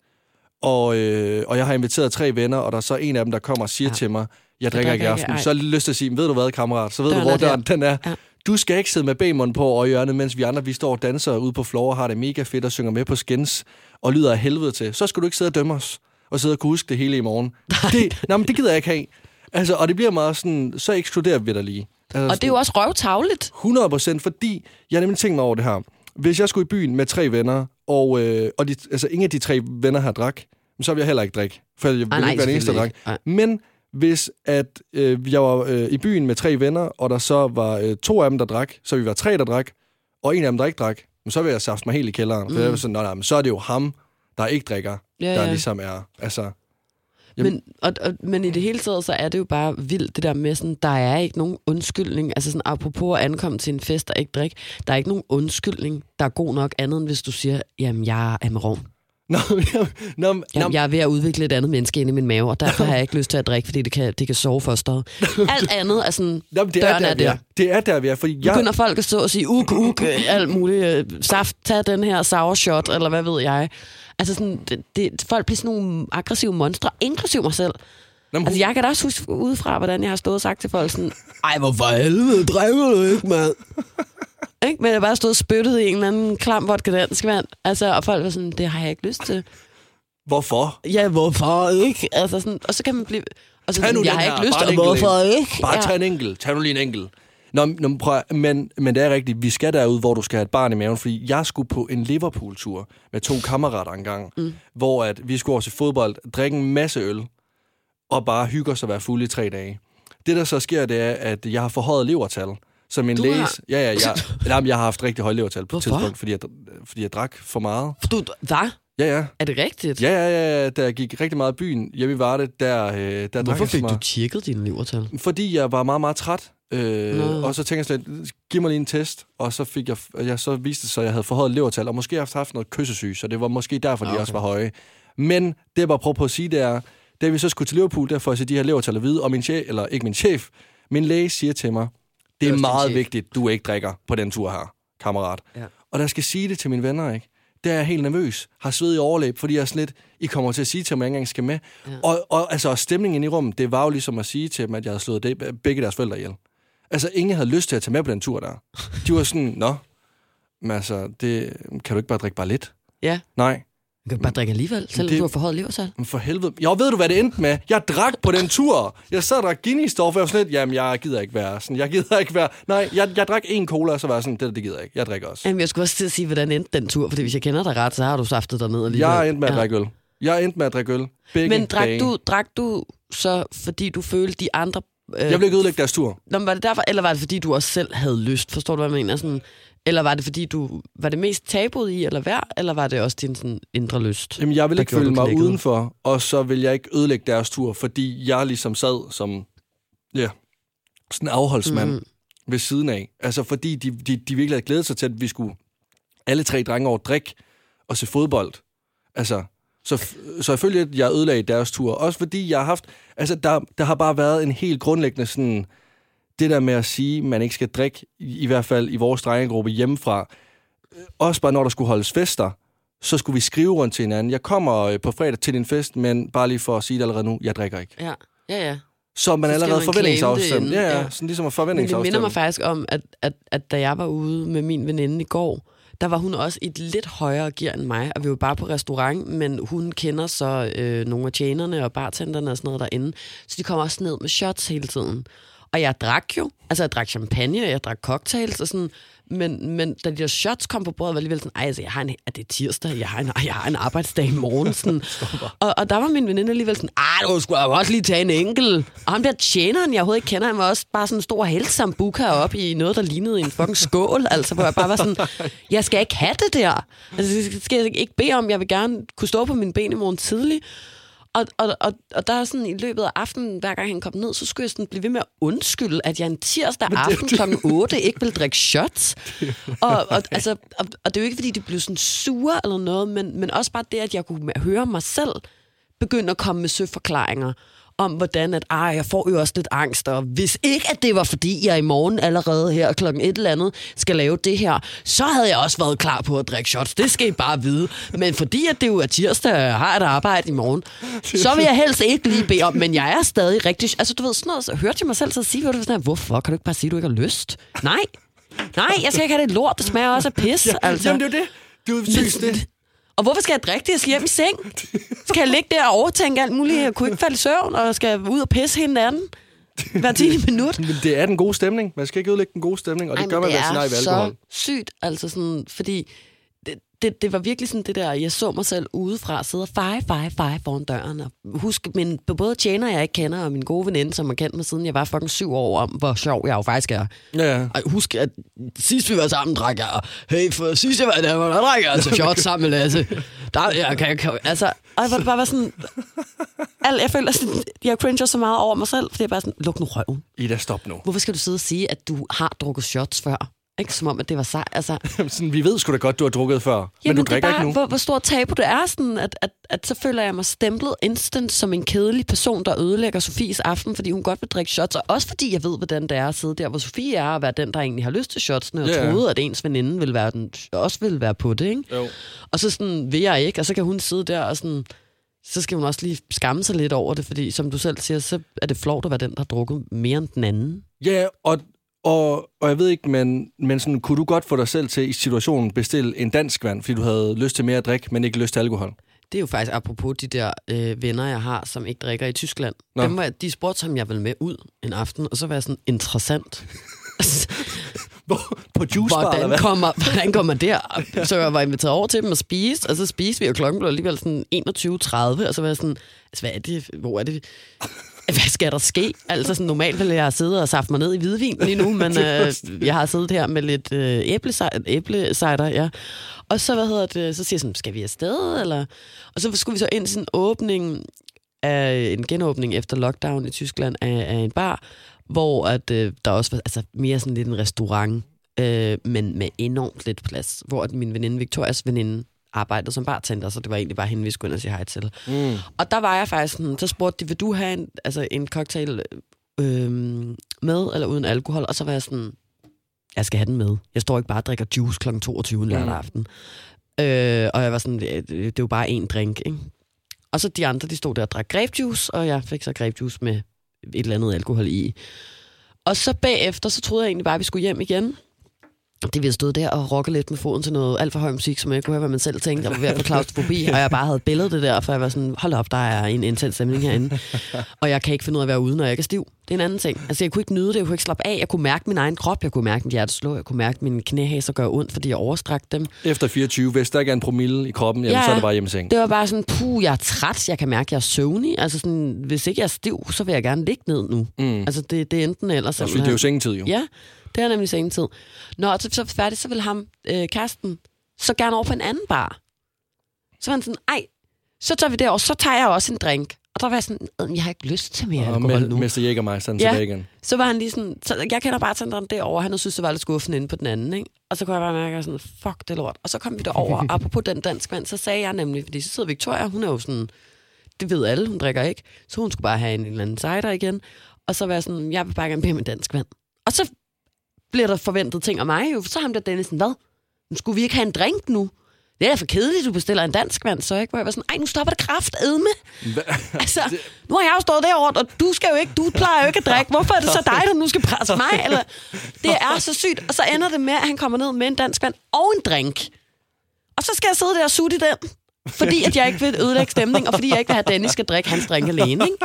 [SPEAKER 2] og, øh, og jeg har inviteret tre venner, og der er så en af dem, der kommer og siger ja. Til mig, jeg drikker ikke i
[SPEAKER 1] drikker ikke,
[SPEAKER 2] aften,
[SPEAKER 1] ej.
[SPEAKER 2] så har jeg lyst til at sige, ved du hvad, kammerat, så ved
[SPEAKER 1] Døren
[SPEAKER 2] du, hvor døren den er.
[SPEAKER 1] Ja.
[SPEAKER 2] Du skal ikke sidde med bæmeren på og hjørnet, mens vi andre vi står og danser ude på floor og har det mega fedt og synger med på skins og lyder af helvede til. Så skal du ikke sidde og dømme os og sidde og kunne huske det hele i morgen. [LAUGHS] Det, nej, men det gider jeg ikke have. Altså, og det bliver meget sådan, så ekskluderer vi dig lige. Altså,
[SPEAKER 1] Og det er jo også røvtavligt.
[SPEAKER 2] 100 procent, fordi jeg har nemlig tænkt mig over det her. Hvis jeg skulle i byen med tre venner, og, øh, og de, altså, ingen af de tre venner har drak, så vil jeg heller ikke drikke, for jeg vil
[SPEAKER 1] Ah,
[SPEAKER 2] ikke
[SPEAKER 1] nej,
[SPEAKER 2] være den eneste, der drak.
[SPEAKER 1] ikke.
[SPEAKER 2] Men hvis at øh, jeg var øh, i byen med tre venner, og der så var øh, to af dem, der drak, så vi var tre, der drak, og en af dem, der ikke drak, så vil jeg safte mig helt i kælderen. For
[SPEAKER 1] Mm.
[SPEAKER 2] jeg var sådan, nej, nej, men så er det jo ham, der ikke drikker,
[SPEAKER 1] Ja,
[SPEAKER 2] der
[SPEAKER 1] ja.
[SPEAKER 2] ligesom er... Altså, Jamen-
[SPEAKER 1] Men, og, og, men i det hele taget, så er det jo bare vildt, det der med sådan, der er ikke nogen undskyldning. Altså sådan, apropos at ankomme til en fest og ikke drikke, der er ikke nogen undskyldning, der er god nok andet, end hvis du siger, jamen, jeg er med rom.
[SPEAKER 2] nå, nå, nå,
[SPEAKER 1] Jamen, jeg er ved at udvikle et andet menneske inde i min mave, og derfor har jeg ikke lyst til at drikke, fordi det kan, det kan sove fosteret. Alt andet er sådan,
[SPEAKER 2] nå, men det er
[SPEAKER 1] døren
[SPEAKER 2] der,
[SPEAKER 1] er
[SPEAKER 2] vi er.
[SPEAKER 1] der.
[SPEAKER 2] Det er der, vi er, fordi jeg...
[SPEAKER 1] Begynder folk at stå og sige, uk, uk, alt muligt, øh, saft, tag den her sour shot, eller hvad ved jeg. Altså sådan, det, det, folk bliver sådan nogle aggressive monstre, inklusive mig selv.
[SPEAKER 2] Nå, men
[SPEAKER 1] Altså, jeg kan da også huske udefra, hvordan jeg har stået og sagt til folk sådan, ej, hvor for helvede, drikker du ikke, mand? [LAUGHS] ikke? Men jeg bare stået og spyttet i en eller anden klam vodka dansk vand. Altså, og folk var sådan, det har jeg ikke lyst til.
[SPEAKER 2] Hvorfor?
[SPEAKER 1] Ja, hvorfor ikke? Altså sådan, og så kan man blive... Og så sådan, jeg har ikke lyst,
[SPEAKER 2] enkelt
[SPEAKER 1] hvorfor ikke?
[SPEAKER 2] Bare
[SPEAKER 1] ja.
[SPEAKER 2] tag en enkelt. Tag nu lige en enkelt. Nå, nå, prøv, men, men det er rigtigt. Vi skal derud, hvor du skal have et barn i maven, fordi jeg skulle på en Liverpool-tur med to kammerater engang, mm. hvor at vi skulle over til fodbold, drikke en masse øl, og bare hygge os og være fulde i tre dage. Det, der så sker, det er, at jeg har forhøjet levertal. Så min
[SPEAKER 1] Du
[SPEAKER 2] læge...
[SPEAKER 1] har-
[SPEAKER 2] Ja, ja, jeg, [LAUGHS] jamen, jeg har haft rigtig højt levertal på et tidspunkt, fordi jeg, fordi jeg drak for meget.
[SPEAKER 1] Du, hvad?
[SPEAKER 2] Ja, ja.
[SPEAKER 1] Er det rigtigt?
[SPEAKER 2] Ja, ja, ja, ja. Da jeg gik rigtig meget i byen, hjemme i Varde, der, øh, der
[SPEAKER 1] Hvorfor fik du tjekket dine levertal?
[SPEAKER 2] Fordi jeg var meget, meget træt. Øh,
[SPEAKER 1] Nå.
[SPEAKER 2] og så tænkte jeg slet, giv mig lige en test. Og så, fik jeg, jeg så viste det sig, at jeg havde forhøjet levertal, og måske har jeg haft noget kyssesyge, så det var måske derfor, de
[SPEAKER 1] Okay.
[SPEAKER 2] også var høje. Men det, jeg bare prøver på at sige, det er, da vi så skulle til Liverpool, der får jeg så de her levertal at vide, og min chef, eller ikke min chef, min læge siger til mig, det er meget vigtigt, du ikke drikker på den tur her, kammerat.
[SPEAKER 1] Ja.
[SPEAKER 2] Og der skal sige det til mine venner, ikke? Der er jeg helt nervøs, har sved i overlæb, fordi jeg er sådan lidt, I kommer til at sige til mig, at jeg engang skal med.
[SPEAKER 1] Ja.
[SPEAKER 2] Og, og altså, stemningen i rummet, det var jo ligesom at sige til dem, at jeg havde slået de, begge deres forældre ihjel. Altså, ingen havde lyst til at tage med på den tur der. De var sådan, nå, men altså, det, kan du ikke bare drikke bare lidt?
[SPEAKER 1] Ja.
[SPEAKER 2] Nej,
[SPEAKER 1] Du kan bare drikke alligevel, selvom
[SPEAKER 2] Det-
[SPEAKER 1] du har forhøjet levertal.
[SPEAKER 2] men for helvede. Jeg ved du, hvad det endte med? Jeg drak på den tur. Jeg sad og drak Guinness for jeg var sådan lidt, jamen, jeg gider ikke være sådan. Jeg gider ikke være... Nej, jeg, jeg drak en cola, og så var jeg sådan, det, det gider jeg ikke. Jeg drikker også.
[SPEAKER 1] Jamen, jeg skulle også til at sige, hvordan endte den tur, fordi hvis jeg kender dig ret, så har du saftet dig ned alligevel.
[SPEAKER 2] Jeg er endt med at drikke øl. Jeg er endt med at drikke øl. Begge
[SPEAKER 1] Men drak
[SPEAKER 2] dage.
[SPEAKER 1] du, drak du så, fordi du følte de andre... Øh,
[SPEAKER 2] Jeg vil ikke ødelægge deres tur.
[SPEAKER 1] Nå, men var det derfor, eller var det fordi, du også selv havde lyst? Forstår du, hvad jeg mener? Sådan, eller var det fordi, du... Var det mest tabuet i, eller værd, eller var det også din sådan, indre lyst?
[SPEAKER 2] Jamen, jeg vil ikke føle mig
[SPEAKER 1] knækket.
[SPEAKER 2] udenfor, og så vil jeg ikke ødelægge deres tur, fordi jeg ligesom sad som, ja, sådan en afholdsmand
[SPEAKER 1] Mm.
[SPEAKER 2] ved siden af. Altså, fordi de, de, de virkelig havde glædet sig til, at vi skulle alle tre drenge over drikke og se fodbold. Altså, så, så jeg følte, at jeg ødelagde deres tur. Også fordi jeg har haft, altså, der, der har bare været en helt grundlæggende sådan, det der med at sige, at man ikke skal drikke, i, hvert fald i vores drengegruppe hjemmefra, øh, også bare når der skulle holdes fester, så skulle vi skrive rundt til hinanden. Jeg kommer øh, på fredag til din fest, men bare lige for at sige det allerede nu, jeg drikker ikke.
[SPEAKER 1] Ja, ja, ja.
[SPEAKER 2] Så man
[SPEAKER 1] Så
[SPEAKER 2] allerede forventningsafstemt. Ja, ja, sådan ligesom at
[SPEAKER 1] Men det
[SPEAKER 2] forventningsafstemt.
[SPEAKER 1] minder mig faktisk om, at, at, at da jeg var ude med min veninde i går, der var hun også i et lidt højere gear end mig, og vi var bare på restaurant, men hun kender så øh, nogle af tjenerne og bartenderne og sådan noget derinde, så de kommer også ned med shots hele tiden. Og jeg drak jo, altså jeg drak champagne, jeg drak cocktails og sådan, men, men da de der shots kom på bordet, var alligevel sådan, ej, altså, jeg har en, er det tirsdag? Jeg har en, jeg har en arbejdsdag i morgen. Sådan. [LAUGHS] og, og der var min veninde alligevel sådan, ej, du skulle også lige tage en enkelt. Og ham der tjeneren, jeg overhovedet ikke kender, han var også bare sådan en stor helsambuka op i noget, der lignede en fucking skål. Altså, hvor jeg bare var sådan, [LAUGHS] jeg skal ikke have det der. Altså, det skal jeg ikke bede om. Jeg vil gerne kunne stå på mine ben i morgen tidlig. Og, og, og, og der er sådan i løbet af aftenen, hver gang han kom ned, så skulle jeg sådan blive ved med at undskylde, at jeg en tirsdag aften kl. 8 ikke vil drikke shots. [LAUGHS] Og, og, altså, og, og det er jo ikke, fordi de blev sådan sure eller noget, men, men også bare det, at jeg kunne høre mig selv begynde at komme med søforklaringer om, hvordan at, ej, jeg får jo også lidt angst, og hvis ikke, at det var fordi, jeg i morgen allerede her klokken et eller andet skal lave det her, så havde jeg også været klar på at drikke shots. Det skal I bare vide. Men fordi, at det jo er tirsdag, og jeg har et arbejde i morgen, så vil jeg helst ikke lige bede om, men jeg er stadig rigtig... Altså, du ved, sådan noget, så hørte jeg mig selv så sige, hvor du sådan, her, hvorfor kan du ikke bare sige, at du ikke har lyst? Nej, nej, jeg skal ikke have det lort, det smager også af pis.
[SPEAKER 2] Ja,
[SPEAKER 1] altså.
[SPEAKER 2] Jamen, det er jo det. Du seriøst det.
[SPEAKER 1] Og hvorfor skal jeg drikke det? Jeg skal hjem i seng. Skal jeg ligge der og overtænke alt muligt? Jeg kunne ikke falde i søvn, og skal ud og pisse hinanden hver 10 minut.
[SPEAKER 2] Men det er den gode stemning. Man skal ikke ødelægge den gode stemning, og det
[SPEAKER 1] Ej,
[SPEAKER 2] gør man ved at sige nej ved
[SPEAKER 1] så
[SPEAKER 2] alkohol.
[SPEAKER 1] sygt, altså sådan, fordi det, det, var virkelig sådan det der, jeg så mig selv udefra, sidde og feje, feje, feje foran døren. Og husk, min, både tjener, jeg ikke kender, og min gode veninde, som har kendt mig siden jeg var fucking syv år, om hvor sjov jeg jo faktisk er.
[SPEAKER 2] Ja, ja.
[SPEAKER 1] Og husk, at sidst vi var sammen, drak jeg, hey, for sidst jeg var der, der drak jeg altså [LAUGHS] shot sammen med Lasse. Der, jeg kan, kan, altså, og jeg var bare var sådan, al, jeg føler sådan, jeg cringer så meget over mig selv, fordi jeg bare sådan, luk nu røven.
[SPEAKER 2] Ida, stop nu.
[SPEAKER 1] Hvorfor skal du sidde og sige, at du har drukket shots før? Ikke som om, at det var sej. Altså, [LAUGHS]
[SPEAKER 2] sådan, vi ved sgu da godt, du har drukket før, men
[SPEAKER 1] Jamen,
[SPEAKER 2] du
[SPEAKER 1] det er
[SPEAKER 2] drikker
[SPEAKER 1] bare,
[SPEAKER 2] ikke nu.
[SPEAKER 1] Hvor, hvor stor tabu det er, sådan, at, at, at så føler jeg mig stemplet instant som en kedelig person, der ødelægger Sofies aften, fordi hun godt vil drikke shots, og også fordi jeg ved, hvordan det er at sidde der, hvor Sofie er, og være den, der egentlig har lyst til shotsene, og
[SPEAKER 2] ja.
[SPEAKER 1] troede, at ens veninde ville være den, også ville være på det, ikke?
[SPEAKER 2] Jo.
[SPEAKER 1] Og så sådan, vil jeg ikke, og så kan hun sidde der og sådan, så skal hun også lige skamme sig lidt over det, fordi som du selv siger, så er det flot at være den, der har drukket mere end den anden.
[SPEAKER 2] Ja, og, og, og jeg ved ikke, men, men sådan, kunne du godt få dig selv til i situationen bestille en dansk vand, fordi du havde lyst til mere at drikke, men ikke lyst til alkohol?
[SPEAKER 1] Det er jo faktisk apropos de der øh, venner, jeg har, som ikke drikker i Tyskland.
[SPEAKER 2] Nå.
[SPEAKER 1] Dem var, de spurgte, om jeg ville med ud en aften, og så var jeg sådan, interessant. [LAUGHS]
[SPEAKER 2] Hvor- På juicebar, eller
[SPEAKER 1] hvordan,
[SPEAKER 2] hvad?
[SPEAKER 1] kommer, hvordan kommer der? Så jeg var inviteret over til dem at spise, og så spiste vi, og klokken blev alligevel sådan 21.30, og så var jeg sådan, altså, hvad er det? Hvor er det? [LAUGHS] Hvad skal der ske? Altså sådan, normalt ville jeg sidde og safte mig ned i hvidvin lige nu, men [LAUGHS] øh, jeg har siddet her med lidt øh, æblecider, æblecider, ja. Og så, hvad hedder det, så siger jeg sådan, skal vi afsted? Eller? Og så skulle vi så ind til sådan en åbning af en genåbning efter lockdown i Tyskland af, af en bar, hvor at, øh, der også var altså, mere sådan lidt en restaurant, øh, men med enormt lidt plads, hvor at min veninde, Victorias veninde, arbejdede som bartender, så det var egentlig bare hende, vi skulle ind og sige hej til.
[SPEAKER 2] Mm.
[SPEAKER 1] Og der var jeg faktisk sådan, så spurgte de, vil du have en, altså en cocktail øh, med eller uden alkohol? Og så var jeg sådan, jeg skal have den med. Jeg står ikke bare og drikker juice kl. 22 lørdag
[SPEAKER 2] Mm.
[SPEAKER 1] aften. Øh, og jeg var sådan, det, det er jo bare én drink, ikke? Og så de andre, de stod der og drak grapejuice, og jeg fik så grapejuice med et eller andet alkohol i. Og så bagefter, så troede jeg egentlig bare, at vi skulle hjem igen. Det vi stået der og rokke lidt med foden til noget alt for høj musik, som jeg kunne høre, hvad man selv tænkte. Jeg var ved at få klaustrofobi, [LAUGHS] og jeg bare havde billedet det der, for jeg var sådan, hold op, der er en intens stemning herinde. Og jeg kan ikke finde ud af at være ude, når jeg ikke er stiv. Det er en anden ting. Altså, jeg kunne ikke nyde det, jeg kunne ikke slappe af. Jeg kunne mærke min egen krop, jeg kunne mærke mit hjerte slå, jeg kunne mærke mine knæhæser gøre ondt, fordi jeg overstrakte dem.
[SPEAKER 2] Efter 24, hvis der ikke er en promille i kroppen, jamen,
[SPEAKER 1] Ja.
[SPEAKER 2] så er det bare hjemmeseng.
[SPEAKER 1] Det var bare sådan, puh, jeg er træt, jeg kan mærke, jeg er søvnig. Altså sådan, hvis ikke jeg er stiv, så vil jeg gerne ligge ned nu.
[SPEAKER 2] Mm.
[SPEAKER 1] Altså, det, det er enten eller.
[SPEAKER 2] Fordi det er jo sengetid, jo.
[SPEAKER 1] Ja, det er nemlig sengetid. Når så, så færdigt, så vil ham, øh, kæresten, så gerne over på en anden bar. Så var han sådan, ej, så tager vi derover, så tager jeg også en drink. Og der var jeg sådan, "Øh, jeg har ikke lyst til mere
[SPEAKER 2] Og
[SPEAKER 1] alkohol nu.
[SPEAKER 2] Mester Jägermeister,
[SPEAKER 1] Ja.
[SPEAKER 2] tilbage igen.
[SPEAKER 1] Så var han lige sådan, så jeg kender bare tænderen derovre, han synes, det var lidt skuffende inde på den anden, ikke? Og så kunne jeg bare mærke, at sådan, fuck det lort. Og så kom vi derover, og [LAUGHS] apropos den dansk vand, så sagde jeg nemlig, fordi så sidder Victoria, hun er jo sådan, det ved alle, hun drikker ikke, så hun skulle bare have en eller anden cider igen. Og så var jeg sådan, jeg vil bare gerne bede med dansk vand. Og så bliver der forventet ting af mig jo, så ham der Dennisen, hvad? Nu skulle vi ikke have en drink nu? Det er da for kedeligt, du bestiller en dansk vand, så ikke? Hvor jeg var sådan, ej, nu stopper det kraft edme. Altså, nu har jeg jo stået derovre, og du skal jo ikke, du plejer jo ikke at drikke. Hvorfor er det så dig, der nu skal presse mig? Eller, det er så sygt. Og så ender det med, at han kommer ned med en dansk vand og en drink. Og så skal jeg sidde der og sutte i den. Fordi at jeg ikke vil ødelægge stemning, og fordi jeg ikke vil have, at Dennis skal drikke hans drink alene. Ikke?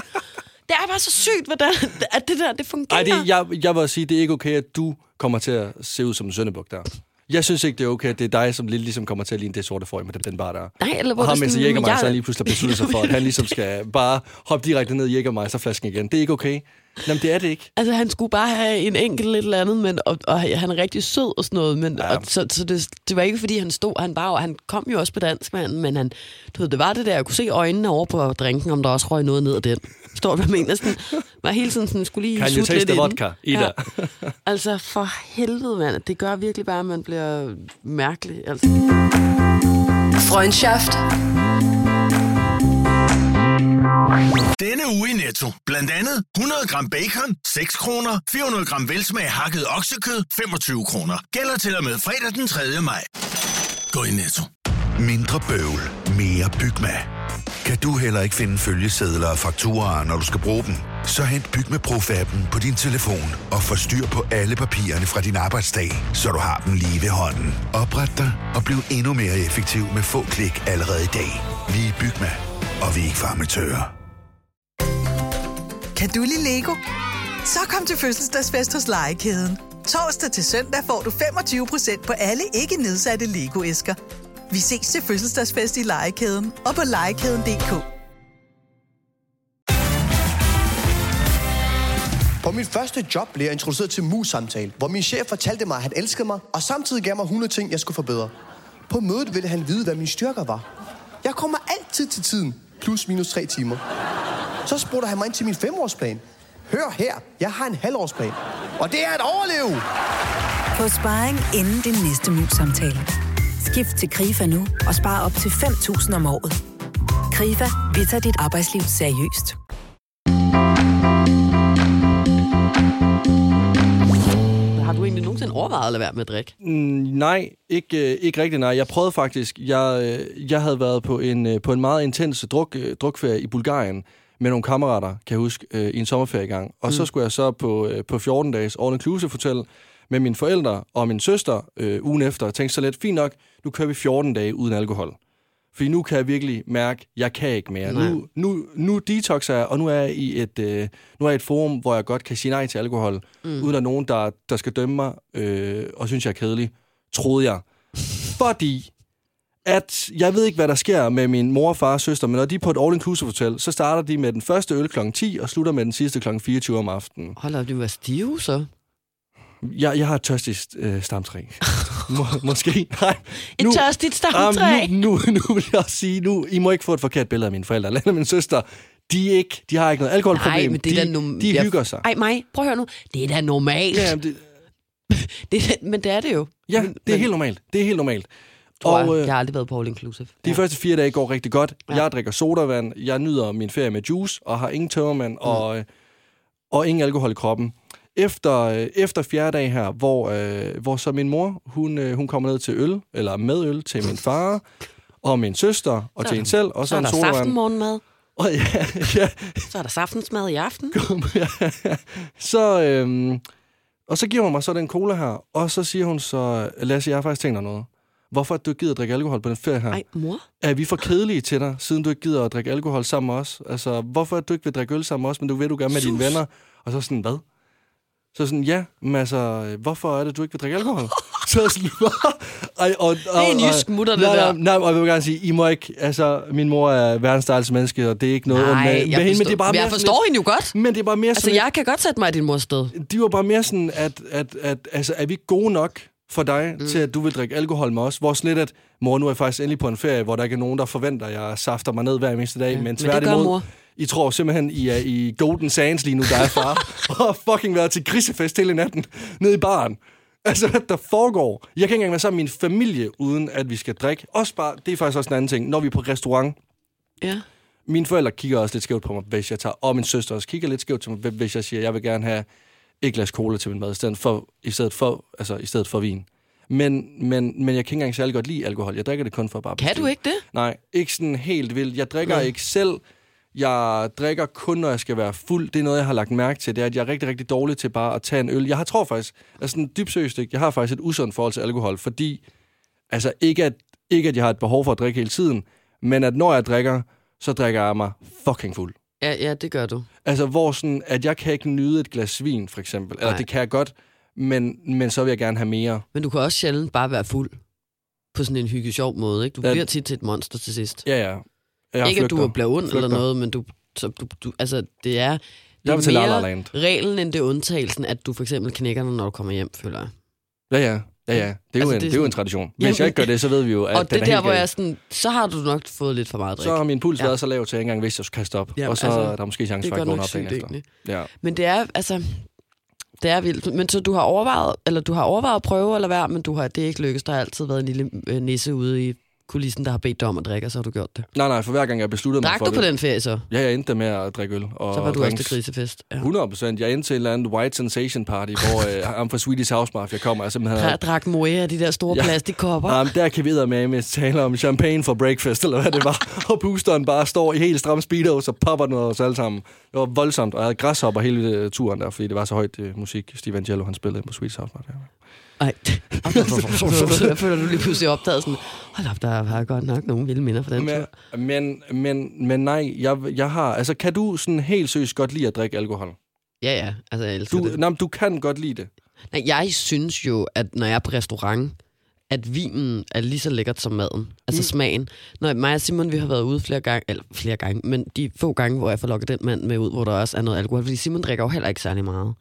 [SPEAKER 1] Det er bare så sygt, hvordan, at det der, det fungerer.
[SPEAKER 2] Ej, det, jeg, jeg vil sige, det er ikke okay, at du kommer til at se ud som en søndebuk der. Jeg synes ikke, det er okay, at det er dig, som lidt ligesom kommer til at ligne det sorte for med den, den bar der.
[SPEAKER 1] Nej, eller hvor
[SPEAKER 2] Og ham
[SPEAKER 1] sådan,
[SPEAKER 2] Jägermeister,
[SPEAKER 1] jeg-
[SPEAKER 2] lige pludselig beslutter sig for, at han ligesom skal bare hoppe direkte ned i Jägermeister-flasken igen. Det er ikke okay. Jamen, det er det ikke.
[SPEAKER 1] Altså, han skulle bare have en enkelt lidt eller andet, men, og, og han er rigtig sød og sådan noget, men,
[SPEAKER 2] Ja.
[SPEAKER 1] og, så, så det, det, var ikke, fordi han stod, han var jo, han kom jo også på dansk, mand, men han, du ved, det var det der, jeg kunne se øjnene over på drinken, om der også røg noget ned af den. Forstår du, hvad jeg mener? Sådan, var hele tiden sådan, skulle lige
[SPEAKER 2] Kan you
[SPEAKER 1] sutte lidt
[SPEAKER 2] taste vodka, Ida?
[SPEAKER 1] Ja. Altså, for helvede, mand. Det gør virkelig bare, at man bliver mærkelig. Altså.
[SPEAKER 3] Freundschaft.
[SPEAKER 4] Denne uge i Netto. Blandt andet 100 gram bacon, 6 kroner. 400 gram velsmag hakket oksekød, 25 kroner. Gælder til og med fredag den 3. maj. Gå i Netto.
[SPEAKER 5] Mindre bøvl, mere Bygma. Kan du heller ikke finde følgesedler og fakturer, når du skal bruge dem? Så hent Bygma Pro-appen på din telefon og få styr på alle papirerne fra din arbejdsdag, så du har dem lige ved hånden. Opret dig og bliv endnu mere effektiv med få klik allerede i dag. Vi er Bygma, og vi er ikke farmatører.
[SPEAKER 6] Kan du lide Lego? Så kom til fødselsdagsfest hos Legekæden. Torsdag til søndag får du 25% på alle ikke nedsatte Lego-æsker. Vi ses til fødselsdagsfest i Legekæden og på legekæden.dk.
[SPEAKER 3] På mit første job blev jeg introduceret til mus-samtale, hvor min chef fortalte mig, at han elskede mig, og samtidig gav mig 100 ting, jeg skulle forbedre. På mødet ville han vide, hvad mine styrker var. Jeg kommer altid til tiden, plus minus tre timer. Så spurgte han mig ind til min femårsplan. Hør her, jeg har en halvårsplan. Og det er at overleve!
[SPEAKER 7] Få sparring inden din næste mus-samtale. Skift til KRIFA nu og spar op til 5.000 om året. KRIFA, vi tager dit arbejdsliv seriøst.
[SPEAKER 1] Har du egentlig nogensinde overvejet at lade være med at drikke?
[SPEAKER 2] Mm, nej, ikke, øh, ikke rigtigt nej. Jeg prøvede faktisk. Jeg, øh, jeg havde været på en, øh, på en meget intens druk, drukferie i Bulgarien med nogle kammerater, kan jeg huske, øh, i en sommerferie gang. Og mm. så skulle jeg så på, øh, på 14 dages all inclusive hotel med mine forældre og min søster øh, ugen efter. Jeg tænkte så lidt, fint nok, nu kører vi 14 dage uden alkohol. Fordi nu kan jeg virkelig mærke, at jeg kan ikke mere.
[SPEAKER 1] Nej.
[SPEAKER 2] Nu, nu, nu detoxer jeg, og nu er jeg i et, øh, nu er jeg i et forum, hvor jeg godt kan sige nej til alkohol, mm. uden at nogen, der, der skal dømme mig øh, og synes, jeg er kedelig. Troede jeg. Fordi at jeg ved ikke, hvad der sker med min mor, far og søster, men når de er på et all-inclusive hotel, så starter de med den første øl kl. 10 og slutter med den sidste kl. 24 om aftenen.
[SPEAKER 1] Hold op, du var stiv så.
[SPEAKER 2] Jeg, jeg har et tørstigt øh, stamtræ. [LAUGHS] Må, måske. Nej.
[SPEAKER 1] Et tørstigt stamtræ.
[SPEAKER 2] Um, nu, nu, nu vil jeg også sige, nu, I må ikke få et forkert billede af mine forældre eller min søster. De, ikke, de har ikke noget alkoholproblem.
[SPEAKER 1] Nej, men det er
[SPEAKER 2] de,
[SPEAKER 1] da num-
[SPEAKER 2] de
[SPEAKER 1] jeg-
[SPEAKER 2] hygger sig.
[SPEAKER 1] Ej, mig, prøv at høre nu. Det er da normalt.
[SPEAKER 2] Ja, det, [LAUGHS]
[SPEAKER 1] Det men det er det jo.
[SPEAKER 2] ja,
[SPEAKER 1] men,
[SPEAKER 2] det er helt normalt. Det er helt normalt.
[SPEAKER 1] Tror jeg.
[SPEAKER 2] Og, øh,
[SPEAKER 1] jeg har aldrig været på all inclusive.
[SPEAKER 2] De første fire dage går rigtig godt.
[SPEAKER 1] Ja.
[SPEAKER 2] Ja. Jeg drikker sodavand, jeg nyder min ferie med juice, og har ingen tømmermand mm. og, øh, og ingen alkohol i kroppen. Efter, øh, efter fjerde dag her, hvor, øh, hvor så min mor, hun, øh, hun kommer ned til øl, eller med øl, til min far, og min søster, og
[SPEAKER 1] Så
[SPEAKER 2] til
[SPEAKER 1] der-
[SPEAKER 2] en selv, og så,
[SPEAKER 1] Så er
[SPEAKER 2] en
[SPEAKER 1] der
[SPEAKER 2] sodavand.
[SPEAKER 1] saftenmorgenmad. [LAUGHS]
[SPEAKER 2] Og ja, ja,
[SPEAKER 1] Så er der saftensmad i aften. [LAUGHS]
[SPEAKER 2] så, øhm, og så giver hun mig så den cola her, og så siger hun så, Lasse, jeg har faktisk tænkt dig noget. Hvorfor at du ikke gider at drikke alkohol på den ferie her?
[SPEAKER 1] Ej, mor.
[SPEAKER 2] Er vi for kedelige til dig, siden du ikke gider at drikke alkohol sammen med os? Altså, hvorfor at du ikke vil drikke øl sammen med os, men du vil du gerne med dine
[SPEAKER 1] Sus.
[SPEAKER 2] venner? Og så sådan, hvad? Så sådan, ja, men altså, hvorfor er det, du ikke vil drikke alkohol? [LAUGHS] så sådan? [LAUGHS] Ej, og, og,
[SPEAKER 1] Det er en
[SPEAKER 2] og-
[SPEAKER 1] jysk mutter, det
[SPEAKER 2] nej,
[SPEAKER 1] der.
[SPEAKER 2] Nej, og jeg vil gerne sige, I må ikke, altså, min mor er verdens dejligste menneske, og det er ikke noget
[SPEAKER 1] Nej,
[SPEAKER 2] med,
[SPEAKER 1] jeg,
[SPEAKER 2] med hende, men det er bare
[SPEAKER 1] men jeg
[SPEAKER 2] mere
[SPEAKER 1] forstår hende jo godt.
[SPEAKER 2] sådan, men det er bare mere
[SPEAKER 1] Altså,
[SPEAKER 2] sådan,
[SPEAKER 1] jeg kan godt sætte mig i din mors sted.
[SPEAKER 2] de var bare mere sådan, at, at, at altså, er vi gode nok for dig, mm. til at du vil drikke alkohol med os? Hvor sådan lidt, at mor, nu er jeg faktisk endelig på en ferie, hvor der ikke er nogen, der forventer, at jeg safter mig ned hver eneste dag, ja, men
[SPEAKER 1] men det gør mor.
[SPEAKER 2] I tror simpelthen, I er i Golden Sands lige nu, der er far, [LAUGHS] og har fucking været til grisefest hele natten nede i baren. Altså, hvad der foregår? Jeg kan ikke engang være sammen med min familie, uden at vi skal drikke. Også bare, det er faktisk også en anden ting. Når vi er på restaurant,
[SPEAKER 1] Ja.
[SPEAKER 2] mine forældre kigger også lidt skævt på mig, hvis jeg tager, og min søster også kigger lidt skævt til mig, hvis jeg siger, jeg vil gerne have et glas cola til min mad, i stedet for, i stedet for, altså, i stedet for vin. Men, men, men jeg kan ikke engang særlig godt lide alkohol. Jeg drikker det kun for bare
[SPEAKER 1] Kan du
[SPEAKER 2] bestille.
[SPEAKER 1] ikke det?
[SPEAKER 2] Nej, ikke sådan helt vildt. Jeg drikker
[SPEAKER 1] Nå.
[SPEAKER 2] ikke selv. Jeg drikker kun, når jeg skal være fuld. Det er noget, jeg har lagt mærke til. Det er, at jeg er rigtig, rigtig dårlig til bare at tage en øl. Jeg har, tror faktisk, altså sådan dybt seriøst, jeg har faktisk et usundt forhold til alkohol, fordi, altså ikke at, ikke at jeg har et behov for at drikke hele tiden, men at når jeg drikker, så drikker jeg mig fucking fuld.
[SPEAKER 1] Ja, ja, det gør du.
[SPEAKER 2] Altså, hvor sådan, at jeg kan ikke nyde et glas vin, for eksempel. Eller
[SPEAKER 1] Nej.
[SPEAKER 2] det kan jeg godt, men, men så vil jeg gerne have mere.
[SPEAKER 1] Men du kan også sjældent bare være fuld. På sådan en hygge sjov måde, ikke? Du
[SPEAKER 2] Ja.
[SPEAKER 1] bliver tit til et monster til sidst.
[SPEAKER 2] Ja, ja. Jeg
[SPEAKER 1] ikke at du er blevet ond eller
[SPEAKER 2] Flygter.
[SPEAKER 1] noget, men du, så, du, du altså, det er, det
[SPEAKER 2] Jeg
[SPEAKER 1] er
[SPEAKER 2] til La La
[SPEAKER 1] mere
[SPEAKER 2] Land.
[SPEAKER 1] reglen, end det er undtagelsen, at du for eksempel knækker den, når du kommer hjem, føler jeg.
[SPEAKER 2] Ja, ja. Ja, ja. Det er,
[SPEAKER 1] Altså,
[SPEAKER 2] jo, en,
[SPEAKER 1] det er
[SPEAKER 2] det er jo en tradition.
[SPEAKER 1] Jamen,
[SPEAKER 2] Hvis jeg ikke gør det, så ved vi jo, at
[SPEAKER 1] og det er der, hvor jeg er sådan, så har du nok fået lidt for meget drik.
[SPEAKER 2] Så har min puls
[SPEAKER 1] Ja.
[SPEAKER 2] været så lav, til jeg ikke engang vidste, at jeg skulle kaste op.
[SPEAKER 1] Ja,
[SPEAKER 2] og så
[SPEAKER 1] altså,
[SPEAKER 2] er der måske chance for at
[SPEAKER 1] godt
[SPEAKER 2] vågne
[SPEAKER 1] nok
[SPEAKER 2] op dagen efter.
[SPEAKER 1] egentlig.
[SPEAKER 2] Ja.
[SPEAKER 1] Men det er, altså, det er vildt. Men så du har overvejet, eller du har overvejet at prøve eller være, men du har, det er ikke lykkes. Der har altid været en lille øh, nisse ude i kulissen, der har bedt dig om at drikke, og så har du gjort det.
[SPEAKER 2] Nej, nej, for hver gang jeg besluttede mig
[SPEAKER 1] Drak
[SPEAKER 2] for
[SPEAKER 1] du
[SPEAKER 2] det.
[SPEAKER 1] på den ferie så?
[SPEAKER 2] Ja, jeg endte med at drikke øl. Og
[SPEAKER 1] Så var du også
[SPEAKER 2] drinks.
[SPEAKER 1] til grisefest. Ja.
[SPEAKER 2] 100 procent. Jeg endte til en eller anden White Sensation Party, hvor øh, [LAUGHS] ham fra Swedish House Mafia kommer. Jeg simpelthen
[SPEAKER 1] Drak, drak Moe af de der store
[SPEAKER 2] Ja.
[SPEAKER 1] plastikkopper.
[SPEAKER 2] Um, der kan vi med med tale om champagne for breakfast, eller hvad det var. [LAUGHS] og boosteren bare står i helt stram speedos og popper noget os alle sammen. Det var voldsomt, og jeg havde græshopper hele turen der, fordi det var så højt øh, musik. Steve Angelo, han spillede på Swedish House Mafia.
[SPEAKER 1] Ej. jeg [LAUGHS] føler, du lige pludselig opdagede sådan, hold op, der har godt nok nogle vilde minder fra den
[SPEAKER 2] Men,
[SPEAKER 1] tur.
[SPEAKER 2] men, men, men nej, jeg, jeg har... Altså, kan du sådan helt seriøst godt lide at drikke alkohol?
[SPEAKER 1] Ja, ja, altså jeg elsker
[SPEAKER 2] Du,
[SPEAKER 1] det.
[SPEAKER 2] nej, du kan godt lide det.
[SPEAKER 1] Nej, jeg synes jo, at når jeg er på restaurant, at vinen er lige så lækkert som maden. Altså mm. smagen. Når mig og Simon, vi har været ude flere gange, eller flere gange, men de få gange, hvor jeg får lukket den mand med ud, hvor der også er noget alkohol, fordi Simon drikker jo heller ikke særlig meget.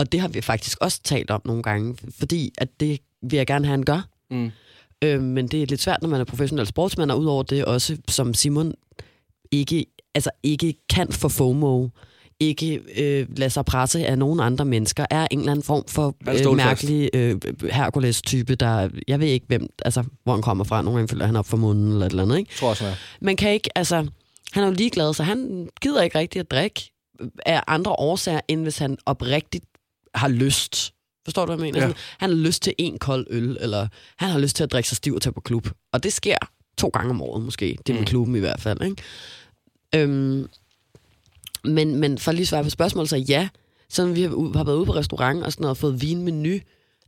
[SPEAKER 1] Og det har vi faktisk også talt om nogle gange, fordi at det vil jeg gerne have, han gør.
[SPEAKER 2] Mm.
[SPEAKER 1] Øh, men det er lidt svært, når man er professionel sportsmand, og udover det også, som Simon ikke, altså ikke kan få FOMO, ikke øh, lade sig presse af nogen andre mennesker, er en eller anden form for øh, mærkelig øh, Hercules-type, der, jeg ved ikke, hvem, altså, hvor han kommer fra. Nogle gange føler han op for munden eller et eller andet, ikke?
[SPEAKER 2] Tror også.
[SPEAKER 1] Man kan ikke, altså, han er jo ligeglad, så han gider ikke rigtig at drikke af andre årsager, end hvis han oprigtigt har lyst. Forstår du, hvad jeg mener?
[SPEAKER 2] Ja.
[SPEAKER 1] Ja. Han har lyst til en kold øl, eller han har lyst til at drikke sig stiv og tage på klub. Og det sker to gange om året måske. Det er med
[SPEAKER 2] Mm.
[SPEAKER 1] klubben i hvert fald, ikke? Øhm, men, men for lige at svare på spørgsmålet, så ja, så når vi har, har været ude på restaurant og sådan noget, og fået vinmenu,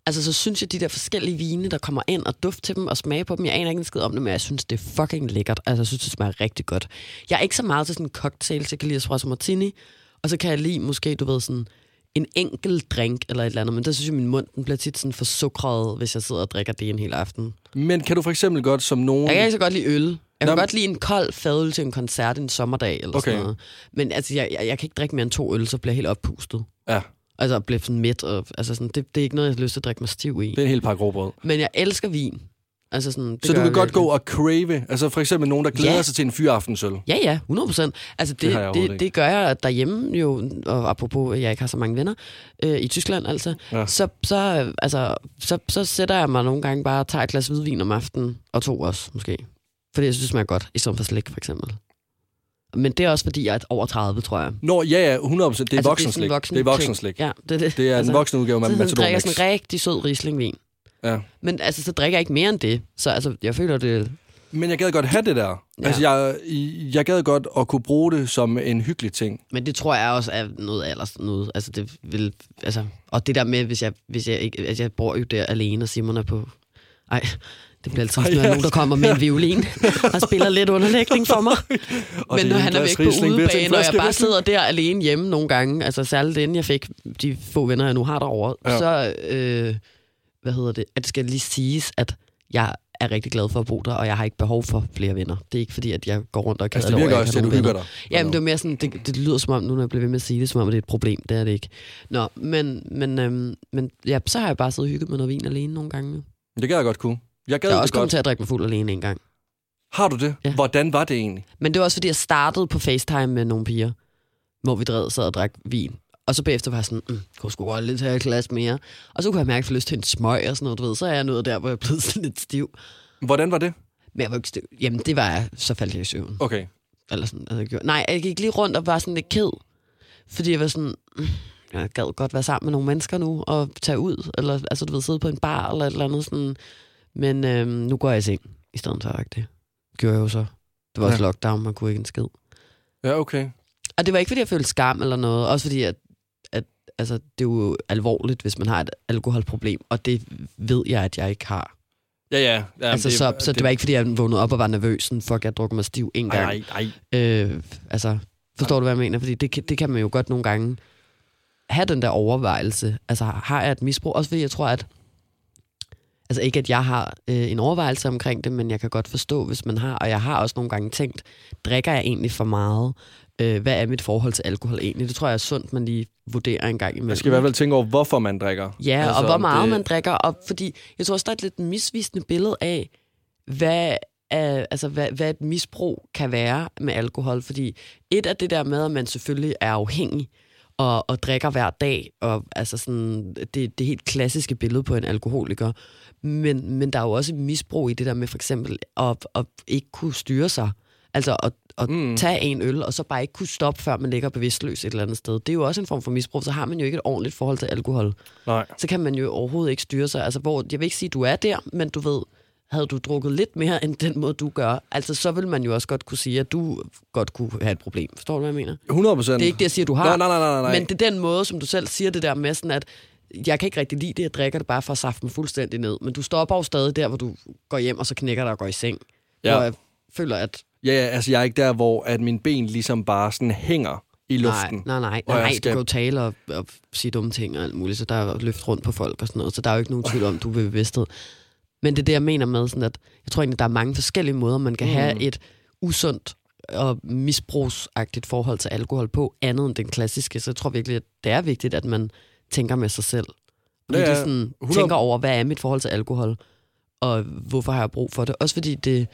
[SPEAKER 1] altså så synes jeg, de der forskellige vine, der kommer ind og duft til dem og smage på dem, jeg aner ikke en skid om det, men jeg synes, det er fucking lækkert. Altså, jeg synes, det smager rigtig godt. Jeg er ikke så meget til sådan en cocktail, så jeg kan lide espresso martini, og så kan jeg lide måske, du ved, sådan en enkelt drink eller et eller andet, men der synes jeg, min mund den bliver tit sådan for sukkeret, hvis jeg sidder og drikker det en hel aften.
[SPEAKER 2] Men kan du for eksempel godt som nogen...
[SPEAKER 1] Jeg kan ikke så godt lide øl. Jeg kan godt lide en kold fadøl til en koncert en sommerdag eller
[SPEAKER 2] Okay.
[SPEAKER 1] sådan noget. Men altså, jeg, jeg, jeg kan ikke drikke mere end to øl, så bliver jeg helt oppustet.
[SPEAKER 2] Ja,
[SPEAKER 1] Altså, jeg bliver sådan midt. Og, altså sådan, det, det er ikke noget, jeg har lyst til at drikke mig stiv i.
[SPEAKER 2] det er en hel pakke råbrød.
[SPEAKER 1] Men jeg elsker vin. Altså sådan, det
[SPEAKER 2] Så du kan godt
[SPEAKER 1] virkelig.
[SPEAKER 2] gå og crave, altså for eksempel nogen, der glæder
[SPEAKER 1] Ja.
[SPEAKER 2] sig til en fyraftensøl.
[SPEAKER 1] Ja, ja, 100 procent. Altså, det,
[SPEAKER 2] Det
[SPEAKER 1] det, det, det gør jeg derhjemme jo, og apropos, at jeg ikke har så mange venner, øh, i Tyskland altså,
[SPEAKER 2] Ja.
[SPEAKER 1] så, så, altså, så, så sætter jeg mig nogle gange bare og tager et glas hvidvin om aftenen, og to også måske. Fordi jeg synes, det smager godt, i stedet for slik for eksempel. Men det er også, fordi jeg er over 30, tror jeg.
[SPEAKER 2] Nå, ja, ja, 100% Det er
[SPEAKER 1] Altså,
[SPEAKER 2] voksenslik.
[SPEAKER 1] voksen
[SPEAKER 2] Det er voksenslik.
[SPEAKER 1] Ja, det er det.
[SPEAKER 2] Det er en voksen udgave med
[SPEAKER 1] så
[SPEAKER 2] Matador
[SPEAKER 1] drikker
[SPEAKER 2] Mix.
[SPEAKER 1] sådan en rigtig sød rislingvin.
[SPEAKER 2] Ja.
[SPEAKER 1] Men altså, så drikker jeg ikke mere end det. Så altså, jeg føler, det...
[SPEAKER 2] Men jeg gad godt have det der. Ja. Altså, jeg, jeg gad godt at kunne bruge det som en hyggelig ting.
[SPEAKER 1] Men det tror jeg også er noget alders noget. Altså, det vil, altså, og det der med, hvis jeg, hvis jeg ikke... Altså, jeg bor jo der alene, og Simon er på... Ej, det bliver altid
[SPEAKER 2] ja.
[SPEAKER 1] nogen, der kommer med en violin og spiller lidt underlægning for mig. [LAUGHS] Men når han er væk på udebane, og jeg bare sidder der alene hjemme nogle gange, altså særligt inden jeg fik de få venner, jeg nu har derovre,
[SPEAKER 2] ja.
[SPEAKER 1] så, øh, hvad hedder det, at det skal lige siges, at jeg er rigtig glad for at bo der, og jeg har ikke behov for flere venner. Det er ikke fordi, at jeg går rundt og keder
[SPEAKER 2] Altså, det virker også at du hygger dig.
[SPEAKER 1] Jamen, det er mere sådan, det, det lyder som om, nu når jeg bliver ved med at sige det, som om det er et problem. Det er det ikke. Nå, men, men, øhm, men ja, så har jeg bare siddet og hygget med noget vin alene nogle gange.
[SPEAKER 2] Det gad jeg godt kunne. Jeg gad
[SPEAKER 1] Jeg er også kommet til at drikke mig fuld alene en gang.
[SPEAKER 2] Har du det?
[SPEAKER 1] Ja.
[SPEAKER 2] Hvordan var det egentlig?
[SPEAKER 1] Men det var også, fordi jeg startede på FaceTime med nogle piger, hvor vi drev, sad og drak vin. Og så bagefter var jeg sådan, mm, kunne sgu godt lidt have glas mere. Og så kunne jeg mærke, at jeg lyst til en smøg og sådan noget, du ved. Så er jeg nået der, hvor jeg blevet [LAUGHS] sådan lidt stiv.
[SPEAKER 2] Hvordan var det?
[SPEAKER 1] Men jeg var ikke stiv. Jamen, det var jeg, så faldt jeg i søvn.
[SPEAKER 2] Okay.
[SPEAKER 1] Eller sådan, jeg gjorde. Nej, jeg gik lige rundt og var sådan lidt ked. Fordi jeg var sådan, mm, jeg gad godt være sammen med nogle mennesker nu og tage ud. Eller, altså, du ved, sidde på en bar eller et eller andet sådan. Men øhm, nu går jeg i seng i stedet for det. Det gjorde jeg jo så. Det var også
[SPEAKER 2] Ja.
[SPEAKER 1] lockdown, man kunne ikke en skid.
[SPEAKER 2] Ja, okay.
[SPEAKER 1] Og det var ikke, fordi jeg følte skam eller noget. Også fordi, at altså, det er jo alvorligt, hvis man har et alkoholproblem. Og det ved jeg, at jeg ikke har.
[SPEAKER 2] Ja, ja. ja
[SPEAKER 1] altså, det, så, så det, var ikke, fordi jeg vågnede op og var nervøs. Sådan, fuck, jeg drukker mig stiv en gang.
[SPEAKER 2] Nej, nej.
[SPEAKER 1] Øh, altså, forstår du, hvad jeg mener? Fordi det, det kan man jo godt nogle gange have den der overvejelse. Altså, har jeg et misbrug? Også fordi jeg tror, at Altså ikke, at jeg har øh, en overvejelse omkring det, men jeg kan godt forstå, hvis man har. Og jeg har også nogle gange tænkt, drikker jeg egentlig for meget? Øh, hvad er mit forhold til alkohol egentlig? Det tror jeg er sundt, man lige vurderer en gang imellem.
[SPEAKER 2] Man skal i hvert fald tænke over, hvorfor man drikker.
[SPEAKER 1] Ja, altså, og hvor meget
[SPEAKER 2] det...
[SPEAKER 1] man drikker. Og fordi jeg tror også, der er et lidt misvisende billede af, hvad, er, altså, hvad, hvad et misbrug kan være med alkohol. Fordi et af det der med, at man selvfølgelig er afhængig og, og drikker hver dag, og altså sådan, det, det helt klassiske billede på en alkoholiker. Men, men der er jo også et misbrug i det der med for eksempel at, at ikke kunne styre sig. Altså at, at
[SPEAKER 2] Mm.
[SPEAKER 1] tage en øl, og så bare ikke kunne stoppe, før man ligger bevidstløs et eller andet sted. Det er jo også en form for misbrug. Så har man jo ikke et ordentligt forhold til alkohol
[SPEAKER 2] Nej.
[SPEAKER 1] så kan man jo overhovedet ikke styre sig. Altså, hvor, jeg vil ikke sige, at du er der, men du ved, havde du drukket lidt mere end den måde, du gør, altså så vil man jo også godt kunne sige, at du godt kunne have et problem. Forstår du, hvad jeg mener?
[SPEAKER 2] 100 procent.
[SPEAKER 1] Det er ikke det, jeg siger, du har.
[SPEAKER 2] Nej, nej, nej, nej, nej.
[SPEAKER 1] Men det er den måde, som du selv siger det der med, sådan at jeg kan ikke rigtig lide det, jeg drikker det bare for at safte mig fuldstændig ned. Men du stopper jo stadig der, hvor du går hjem, og så knækker dig og går i seng.
[SPEAKER 2] Ja.
[SPEAKER 1] Hvor jeg føler, at...
[SPEAKER 2] Ja, ja, altså jeg er ikke der, hvor at min ben ligesom bare sådan hænger i luften.
[SPEAKER 1] Nej, nej, nej.
[SPEAKER 2] Jeg
[SPEAKER 1] nej skal... Du kan jo tale og, og sige dumme ting og alt muligt, så der er løft rundt på folk og sådan noget, så der er jo ikke nogen tvivl om, du vil bevidsthed. Men det er det, jeg mener med, sådan at jeg tror egentlig, der er mange forskellige måder, man kan mm. have et usundt og misbrugsagtigt forhold til alkohol på, andet end den klassiske. Så jeg tror virkelig, at det er vigtigt, at man tænker med sig selv. Og
[SPEAKER 2] ja.
[SPEAKER 1] sådan,
[SPEAKER 2] 100
[SPEAKER 1] tænker over, hvad er mit forhold til alkohol, og hvorfor har jeg brug for det. Også fordi det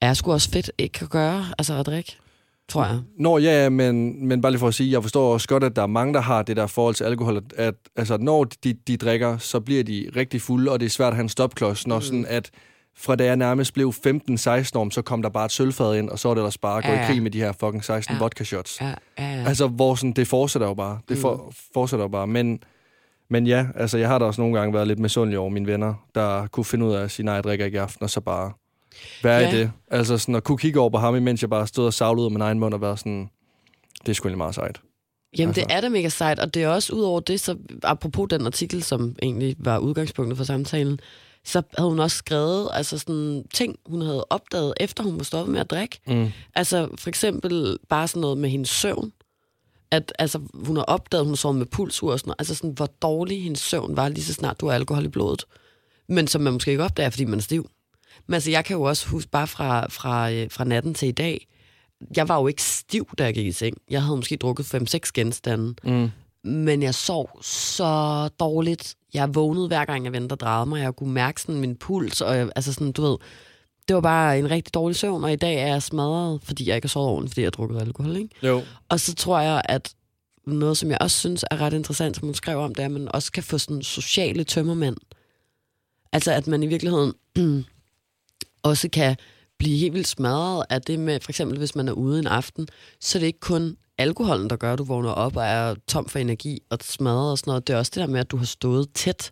[SPEAKER 1] er sgu også fedt ikke at gøre, altså at drikke, tror jeg.
[SPEAKER 2] Nå, ja, men, men bare lige for at sige, jeg forstår også godt, at der er mange, der har det der forhold til alkohol, at, altså, når de, de drikker, så bliver de rigtig fulde, og det er svært at have en stopklods, når mm. sådan at fra da jeg nærmest blev 15-16 år, så kom der bare et sølvfad ind, og så var det ellers bare at gå
[SPEAKER 1] Ja,
[SPEAKER 2] i
[SPEAKER 1] ja.
[SPEAKER 2] krig med de her fucking 16
[SPEAKER 1] Ja.
[SPEAKER 2] vodka shots.
[SPEAKER 1] Ja, ja, ja.
[SPEAKER 2] Altså, hvor sådan, det fortsætter jo bare. Det for, fortsætter jo bare. Men, men ja, altså, jeg har da også nogle gange været lidt misundelig over mine venner, der kunne finde ud af at sige, nej, jeg drikker ikke i aften, og så bare være
[SPEAKER 1] Ja.
[SPEAKER 2] i det. Altså sådan at kunne kigge over på ham, imens jeg bare stod og savlede ud af min egen mund og være sådan, det er sgu egentlig meget sejt.
[SPEAKER 1] Jamen,
[SPEAKER 2] Altså.
[SPEAKER 1] det er da mega sejt, og det er også ud over det, så apropos den artikel, som egentlig var udgangspunktet for samtalen, så havde hun også skrevet altså sådan, ting, hun havde opdaget, efter hun var stoppet med at drikke.
[SPEAKER 2] Mm.
[SPEAKER 1] Altså for eksempel bare sådan noget med hendes søvn. At altså, hun har opdaget, hun sovet med pulsur og sådan noget. Altså sådan, hvor dårlig hendes søvn var, lige så snart du har alkohol i blodet. Men som man måske ikke opdager, fordi man er stiv. Men altså, jeg kan jo også huske bare fra, fra, øh, fra natten til i dag, jeg var jo ikke stiv, da jeg gik i seng. Jeg havde måske drukket 5-6 genstande.
[SPEAKER 2] Mm.
[SPEAKER 1] Men jeg sov så dårligt. Jeg vågnede hver gang, jeg vendte og drejede mig. Jeg kunne mærke sådan min puls, og jeg, altså sådan, du ved, det var bare en rigtig dårlig søvn, og i dag er jeg smadret, fordi jeg ikke har sovet ordentligt, fordi jeg har drukket alkohol, ikke?
[SPEAKER 2] Jo.
[SPEAKER 1] Og så tror jeg, at noget, som jeg også synes er ret interessant, som hun skrev om, det er, at man også kan få sådan sociale tømmermænd. Altså, at man i virkeligheden også kan blive helt vildt smadret af det med, for eksempel hvis man er ude en aften, så er det ikke kun alkoholen, der gør, at du vågner op og er tom for energi og smadret og sådan noget. Det er også det der med, at du har stået tæt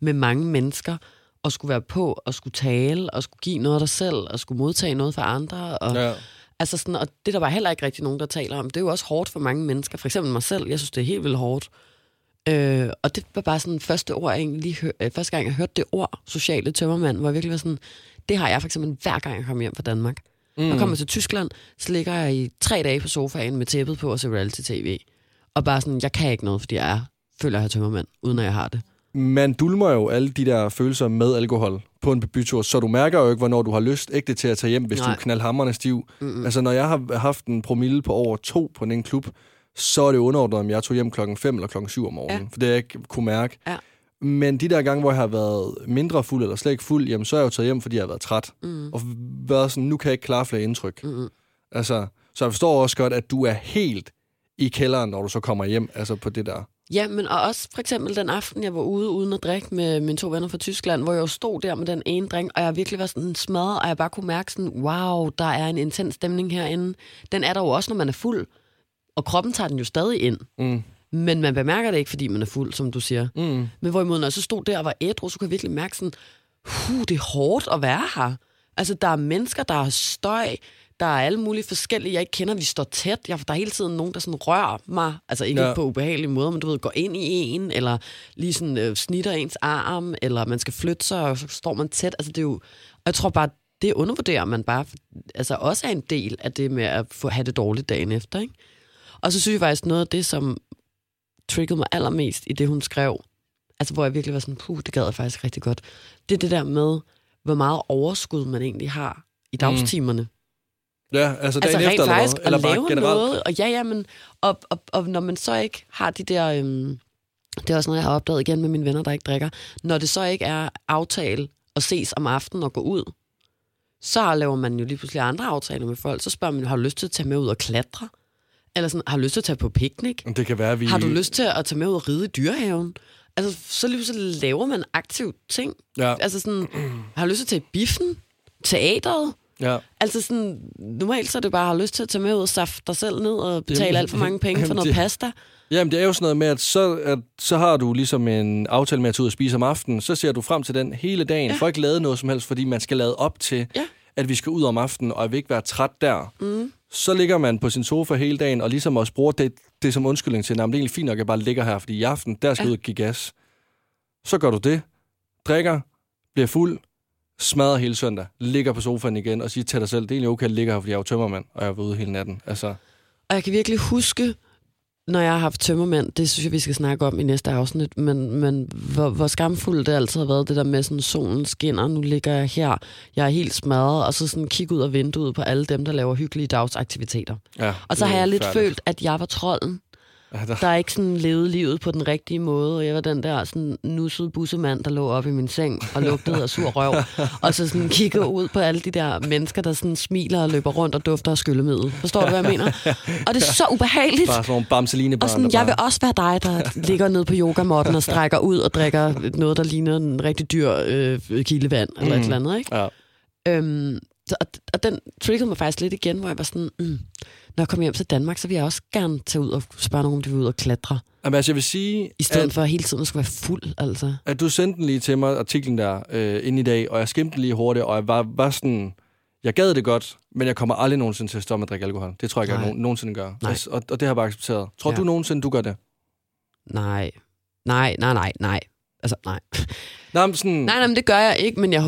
[SPEAKER 1] med mange mennesker, og skulle være på, og skulle tale, og skulle give noget af dig selv, og skulle modtage noget fra andre. Og,
[SPEAKER 2] Ja.
[SPEAKER 1] Altså sådan, og det er der bare heller ikke rigtig nogen, der taler om. Det er jo også hårdt for mange mennesker. For eksempel mig selv. Jeg synes, det er helt vildt hårdt. Øh, og det var bare sådan første ord, jeg egentlig lige hør, øh, første gang, jeg hørte det ord, sociale tømmermand, hvor jeg virkelig var sådan, det har jeg for eksempel hver gang, jeg kommer hjem fra Danmark. Mm. Når jeg kommer til Tyskland, så ligger jeg i tre dage på sofaen med tæppet på og ser reality-tv. Og bare sådan, jeg kan ikke noget, fordi jeg er, føler, jeg har tømmermand, uden at jeg har det.
[SPEAKER 2] Man dulmer jo alle de der følelser med alkohol på en bytur, så du mærker jo ikke, hvornår du har lyst ægte til at tage hjem, hvis Nej. du er knaldhamrende stiv. Mm-hmm. Altså, når jeg har haft en promille på over to på den klub, så er det underordnet, om jeg tog hjem klokken 5 eller klokken 7 om morgenen,
[SPEAKER 1] Ja.
[SPEAKER 2] for det jeg ikke kunne mærke.
[SPEAKER 1] Ja.
[SPEAKER 2] Men de der gange, hvor jeg har været mindre fuld eller slet ikke fuld, jamen, så er jeg jo taget hjem, fordi jeg har været træt. Mm. Og været sådan, nu kan jeg ikke klare flere indtryk.
[SPEAKER 1] Mm.
[SPEAKER 2] Altså, så jeg forstår også godt, at du er helt i kælderen, når du så kommer hjem, altså på det der.
[SPEAKER 1] Ja, men og også for eksempel den aften, jeg var ude uden at drikke med mine to venner fra Tyskland, hvor jeg jo stod der med den ene drink, og jeg virkelig var sådan smadret, og jeg bare kunne mærke sådan, wow, der er en intens stemning herinde. Den er der jo også, når man er fuld, og kroppen tager den jo stadig ind.
[SPEAKER 2] Mm.
[SPEAKER 1] Men man bemærker det ikke, fordi man er fuld, som du siger.
[SPEAKER 2] Mm.
[SPEAKER 1] Men hvorimod, når jeg så stod der og var ædru, så kunne jeg virkelig mærke sådan, huh, det er hårdt at være her. Altså, der er mennesker, der er støj, der er alle mulige forskellige, jeg ikke kender. Vi står tæt. Jeg, der er hele tiden nogen, der sådan rører mig. Altså ikke
[SPEAKER 2] Ja.
[SPEAKER 1] på ubehagelige måder, men du ved, går ind i en, eller lige sådan øh, snitter ens arm, eller man skal flytte sig, og så står man tæt. Altså, det er jo... Og jeg tror bare, det undervurderer man bare. Altså også er en del af det med at få, have det dårligt dagen efter, ikke? Og så synes jeg faktisk, noget af det, som triggede mig allermest i det, hun skrev, altså hvor jeg virkelig var sådan, puh, det gad jeg faktisk rigtig godt, det er det der med, hvor meget overskud man egentlig har i dagstimerne.
[SPEAKER 2] Ja, altså dagen
[SPEAKER 1] altså
[SPEAKER 2] efter,
[SPEAKER 1] faktisk
[SPEAKER 2] eller, hvad? eller
[SPEAKER 1] at
[SPEAKER 2] bare
[SPEAKER 1] lave
[SPEAKER 2] generelt.
[SPEAKER 1] noget, og ja, ja, men, og, og, og når man så ikke har de der, øhm, det er også noget, jeg har opdaget igen med mine venner, der ikke drikker, når det så ikke er aftale at ses om aftenen og gå ud, så laver man jo lige pludselig andre aftaler med folk. Så spørger man, har du lyst til at tage med ud og klatre? Eller sådan, har lyst til at tage på piknik?
[SPEAKER 2] Det kan være, at vi...
[SPEAKER 1] Har du lyst til at tage med ud og ride i dyrehaven? Altså, så lige pludselig laver man aktivt ting.
[SPEAKER 2] Ja,
[SPEAKER 1] Altså sådan, har du lyst til at tage biffen? Teateret?
[SPEAKER 2] ja.
[SPEAKER 1] Altså sådan, normalt så er det bare, har lyst til at tage med ud og safte dig selv ned og betale
[SPEAKER 2] Jamen,
[SPEAKER 1] alt for mange penge for
[SPEAKER 2] jamen,
[SPEAKER 1] noget
[SPEAKER 2] det-
[SPEAKER 1] pasta.
[SPEAKER 2] Jamen, det er jo sådan noget med, at så, at så har du ligesom en aftale med at tage ud og spise om aftenen. Så ser du frem til den hele dagen. Ja. For ikke lade noget som helst, fordi man skal lade op til,
[SPEAKER 1] Ja.
[SPEAKER 2] At vi skal ud om aftenen, og jeg vil ikke være træt der. Mm. Så ligger man på sin sofa hele dagen, og ligesom også bruger det, det som undskyldning til, at det er egentlig fint nok, at jeg bare ligger her, fordi i aften, der skal
[SPEAKER 1] Ja.
[SPEAKER 2] ud og give gas. Så gør du det, drikker, bliver fuld, smadrer hele søndag, ligger på sofaen igen og siger til dig selv, det er egentlig okay, at jeg ligger her, fordi jeg er jo tømmermand, og jeg var ude hele natten. Altså,
[SPEAKER 1] Og jeg kan virkelig huske, når jeg har haft tømmermænd, det synes jeg, vi skal snakke om i næste afsnit, men, men hvor, hvor skamfuldt det altid har været, det der med sådan, solen skinner, nu ligger jeg her, jeg er helt smadret, og så sådan kigge ud af vinduet på alle dem, der laver hyggelige dagsaktiviteter.
[SPEAKER 2] Ja,
[SPEAKER 1] Og så har jeg lidt
[SPEAKER 2] forfærdeligt.
[SPEAKER 1] følt, at jeg var trolden,
[SPEAKER 2] Der,
[SPEAKER 1] der ikke sådan levede livet på den rigtige måde, og jeg var den der sådan nussede bussemand, der lå op i min seng og lugtede af sur røv, og så sådan kiggede ud på alle de der mennesker, der sådan smiler og løber rundt og dufter af skyllemiddel. Forstår du, hvad jeg mener? Og det er så ubehageligt.
[SPEAKER 2] bare sådan nogle bamseline
[SPEAKER 1] Og sådan, jeg vil også være dig, der ligger nede på yogamotten og strækker ud og drikker noget, der ligner en rigtig dyr øh, kildevand, eller et
[SPEAKER 2] Mm.
[SPEAKER 1] eller andet, ikke?
[SPEAKER 2] Ja.
[SPEAKER 1] Øhm, så, og, og den triggede mig faktisk lidt igen, hvor jeg var sådan, mm, når jeg kommer hjem til Danmark, så vil jeg også gerne tage ud og spørge nogen, om de vil ud og klatre.
[SPEAKER 2] Jamen, altså, jeg vil sige,
[SPEAKER 1] I stedet
[SPEAKER 2] at,
[SPEAKER 1] for hele tiden at skulle være fuld, altså.
[SPEAKER 2] at du sendte den lige til mig, artiklen der, øh, ind i dag, og jeg skimte den lige hurtigt, og jeg var, var sådan... Jeg gad det godt, men jeg kommer aldrig nogensinde til at stoppe med at drikke alkohol. Det tror jeg ikke, jeg nogen, nogensinde gør.
[SPEAKER 1] Nej.
[SPEAKER 2] Altså, Og, og det har jeg bare accepteret. Tror
[SPEAKER 1] Ja.
[SPEAKER 2] du nogensinde, du gør det?
[SPEAKER 1] Nej. Nej, nej, nej, nej. Altså, nej.
[SPEAKER 2] Nej, men sådan...
[SPEAKER 1] Nej, nej, men det gør jeg ikke, men jeg,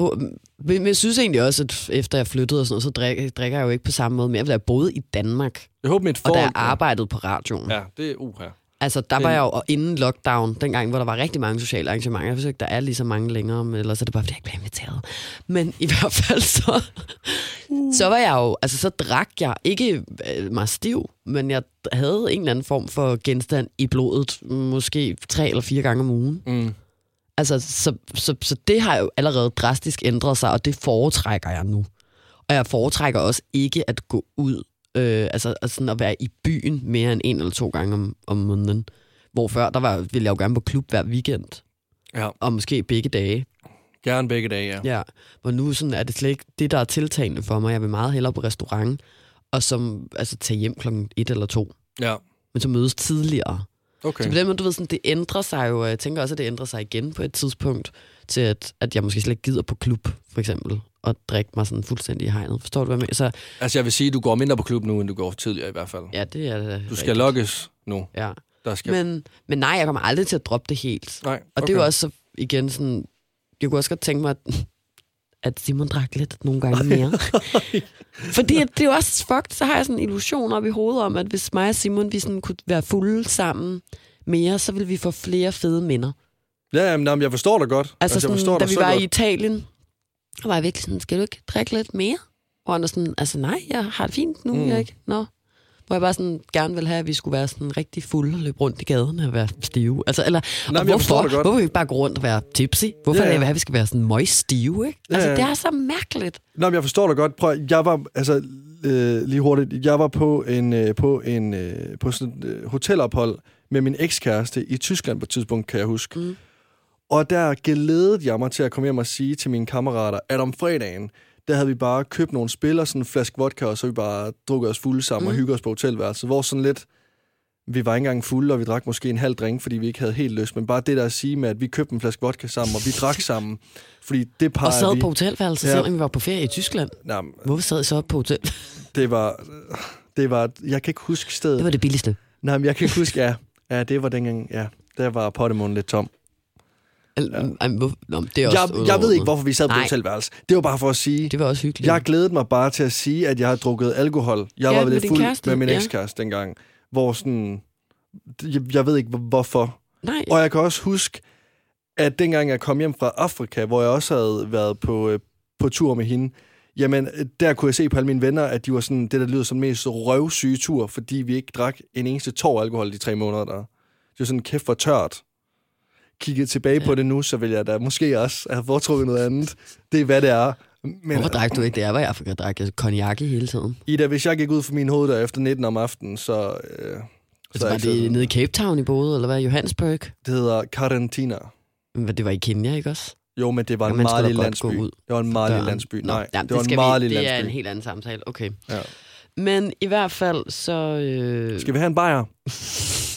[SPEAKER 1] men jeg synes egentlig også, at efter jeg flyttede og sådan noget, så drikker, drikker jeg jo ikke på samme måde mere, fordi jeg boede i Danmark,
[SPEAKER 2] Jeg håber, mit
[SPEAKER 1] og da
[SPEAKER 2] forhold...
[SPEAKER 1] jeg arbejdede på radioen.
[SPEAKER 2] Ja, det er uha.
[SPEAKER 1] Altså, der var jeg jo inden lockdown, dengang, hvor der var rigtig mange sociale arrangementer. Jeg forsøgte, der er lige så mange længere, men ellers er det bare, fordi jeg ikke blev inviteret. Men i [LAUGHS] hvert fald så, så var jeg jo, altså så drak jeg ikke øh, mig stiv, men jeg havde en eller anden form for genstand i blodet, måske tre eller fire gange om ugen.
[SPEAKER 2] Mm.
[SPEAKER 1] Altså, så, så, så det har jo allerede drastisk ændret sig, og det foretrækker jeg nu. Og jeg foretrækker også ikke at gå ud, øh, altså, altså sådan at være i byen mere end en eller to gange om, om måneden. Hvor før, der var, ville jeg jo gerne på klub hver weekend,
[SPEAKER 2] Ja,
[SPEAKER 1] og måske begge dage.
[SPEAKER 2] gerne begge dage, ja.
[SPEAKER 1] Ja. Hvor nu sådan, er det slet ikke det, der er tiltagende for mig. Jeg vil meget hellere på restaurant, og som, altså, tage hjem klokken et eller to,
[SPEAKER 2] Ja,
[SPEAKER 1] men så mødes tidligere.
[SPEAKER 2] Okay.
[SPEAKER 1] Så på den måde, du ved, sådan, det ændrer sig jo, og jeg tænker også, at det ændrer sig igen på et tidspunkt, til at, at jeg måske slet ikke gider på klub, for eksempel, og drikke mig sådan fuldstændig i hegnet. Forstår du, hvad jeg mener? Så
[SPEAKER 2] Altså, jeg vil sige, du går mindre på klub nu, end du går tidligere i hvert fald.
[SPEAKER 1] ja, det er
[SPEAKER 2] Du skal lokkes nu.
[SPEAKER 1] Ja.
[SPEAKER 2] Der skal...
[SPEAKER 1] Men, men nej, jeg kommer aldrig til at droppe det helt.
[SPEAKER 2] Nej,
[SPEAKER 1] Og det er jo også så, igen sådan, jeg kunne også godt tænke mig, at, at Simon drak lidt nogle gange mere. [LAUGHS] Fordi det er jo også fucked, så har jeg sådan en illusion op i hovedet om, at hvis mig og Simon vi sådan kunne være fulde sammen mere, så ville vi få flere fede minder.
[SPEAKER 2] Ja, jamen, jamen, jeg forstår dig godt.
[SPEAKER 1] Altså,
[SPEAKER 2] jeg
[SPEAKER 1] sådan,
[SPEAKER 2] forstår
[SPEAKER 1] da
[SPEAKER 2] dig
[SPEAKER 1] vi var
[SPEAKER 2] godt.
[SPEAKER 1] i Italien, var jeg virkelig sådan, skal du ikke drikke lidt mere? Og han er sådan, altså nej, jeg har det fint nu,
[SPEAKER 2] mm.
[SPEAKER 1] jeg ikke? Nå. Hvor jeg bare sådan gerne vil have, at vi skulle være sådan rigtig fulde og løbe rundt i gaden og være stive. Altså, eller,
[SPEAKER 2] men
[SPEAKER 1] og hvorfor?
[SPEAKER 2] det godt.
[SPEAKER 1] Hvorfor vil vi ikke bare gå rundt og være tipsy? Hvorfor
[SPEAKER 2] Ja,
[SPEAKER 1] ja, er det, at vi skal være sådan møjst stive, ikke?
[SPEAKER 2] Ja,
[SPEAKER 1] Altså,
[SPEAKER 2] ja.
[SPEAKER 1] det er så mærkeligt.
[SPEAKER 2] Nå, men jeg forstår dig godt. Prøv, jeg var, altså, øh, lige hurtigt, jeg var på en, øh, på en øh, på sådan øh, hotelophold med min ekskæreste i Tyskland på et tidspunkt, kan jeg huske.
[SPEAKER 1] Mm.
[SPEAKER 2] Og der glædede jeg mig til at komme hjem og sige til mine kammerater, at om fredagen, der havde vi bare købt nogle spil og sådan en flaske vodka, og så vi bare drukket os fulde sammen mm. og hygget os på hotelværelset, hvor sådan lidt, vi var ikke engang fulde, og vi drak måske en halv drink, fordi vi ikke havde helt lyst, men bare det der at sige med, at vi købte en flaske vodka sammen, og vi drak [LAUGHS] sammen, fordi det par
[SPEAKER 1] Og sad
[SPEAKER 2] vi...
[SPEAKER 1] på hotelværelset,
[SPEAKER 2] Ja.
[SPEAKER 1] selvom vi var på ferie i Tyskland.
[SPEAKER 2] Nå,
[SPEAKER 1] Hvorfor sad I så på hotel? [LAUGHS]
[SPEAKER 2] det var, det var, jeg kan ikke huske stedet.
[SPEAKER 1] Det var det billigste.
[SPEAKER 2] Nej, men jeg kan ikke huske, ja. Ja, det var dengang, ja. Der var pottemunden lidt tom.
[SPEAKER 1] Ja. Hvor, nå, det er også
[SPEAKER 2] Jeg, jeg ved ikke, hvorfor vi sad på hotelværelse. Det var bare for at sige,
[SPEAKER 1] Det var også hyggeligt.
[SPEAKER 2] jeg glædede mig bare til at sige, at jeg havde drukket alkohol. Jeg
[SPEAKER 1] Ja,
[SPEAKER 2] var lidt fuld
[SPEAKER 1] kæreste,
[SPEAKER 2] med min
[SPEAKER 1] ja.
[SPEAKER 2] ekskæreste dengang. Hvor sådan, jeg, jeg ved ikke, hvor- hvorfor.
[SPEAKER 1] Nej,
[SPEAKER 2] Og jeg kan også huske, at dengang jeg kom hjem fra Afrika, hvor jeg også havde været på, øh, på tur med hende, jamen, øh, der kunne jeg se på alle mine venner, at de var sådan, det, der lyder som mest røvsyge tur, fordi vi ikke drak en eneste tår alkohol de tre måneder der. Det var sådan, kæft for tørt. Kigget tilbage ja. på det nu, så vil jeg da måske også have foretrukket noget andet. Det er, hvad det er. Men
[SPEAKER 1] Hvorfor drak du ikke det? Jeg var i Afrika, jeg drak i hele tiden.
[SPEAKER 2] Ida, hvis jeg gik ud for min hoved der efter 19 om aftenen, så... Øh,
[SPEAKER 1] Altså,
[SPEAKER 2] er
[SPEAKER 1] var
[SPEAKER 2] jeg ikke
[SPEAKER 1] det
[SPEAKER 2] så-
[SPEAKER 1] nede i Cape Town i Boede, eller hvad? Johannesburg?
[SPEAKER 2] Det hedder Karantina.
[SPEAKER 1] Men Det var i Kenya, ikke også?
[SPEAKER 2] Jo, men det var
[SPEAKER 1] Kan
[SPEAKER 2] en meget lille landsby.
[SPEAKER 1] ud
[SPEAKER 2] Det var en meget lille landsby.
[SPEAKER 1] Nå,
[SPEAKER 2] Nej,
[SPEAKER 1] jamen,
[SPEAKER 2] det var en meget lille
[SPEAKER 1] Det er
[SPEAKER 2] landsby.
[SPEAKER 1] en helt anden samtale, okay.
[SPEAKER 2] Ja.
[SPEAKER 1] Men i hvert fald, så, øh,
[SPEAKER 2] Skal vi have en bajer? [LAUGHS]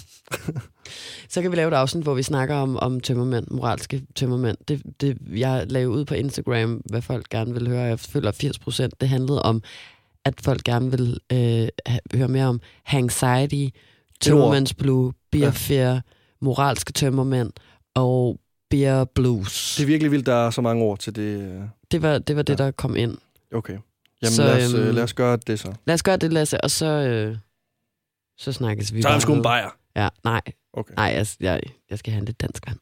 [SPEAKER 1] så kan vi lave et afsnit, hvor vi snakker om, om tømmermænd, moralske tømmermænd. Det, det, jeg lavede ud på Instagram, hvad folk gerne vil høre. Jeg føler 80 procent, det handlede om, at folk gerne vil øh, høre mere om anxiety, tømmermænds blue, beer
[SPEAKER 2] Ja.
[SPEAKER 1] fear, moralske tømmermænd og beer blues.
[SPEAKER 2] Det er virkelig vildt, der er så mange ord til det. øh.
[SPEAKER 1] Det var det, var det
[SPEAKER 2] Ja.
[SPEAKER 1] der kom ind.
[SPEAKER 2] Okay. Jamen,
[SPEAKER 1] Så,
[SPEAKER 2] lad, os, øh,
[SPEAKER 1] øhm,
[SPEAKER 2] lad os gøre det så.
[SPEAKER 1] Lad os gøre det, Lasse, og så, øh, så snakkes vi
[SPEAKER 2] Så er vi sgu en bajer.
[SPEAKER 1] Ja, nej.
[SPEAKER 2] Okay.
[SPEAKER 1] Nej, jeg, jeg, jeg skal have en lidt dansk vand.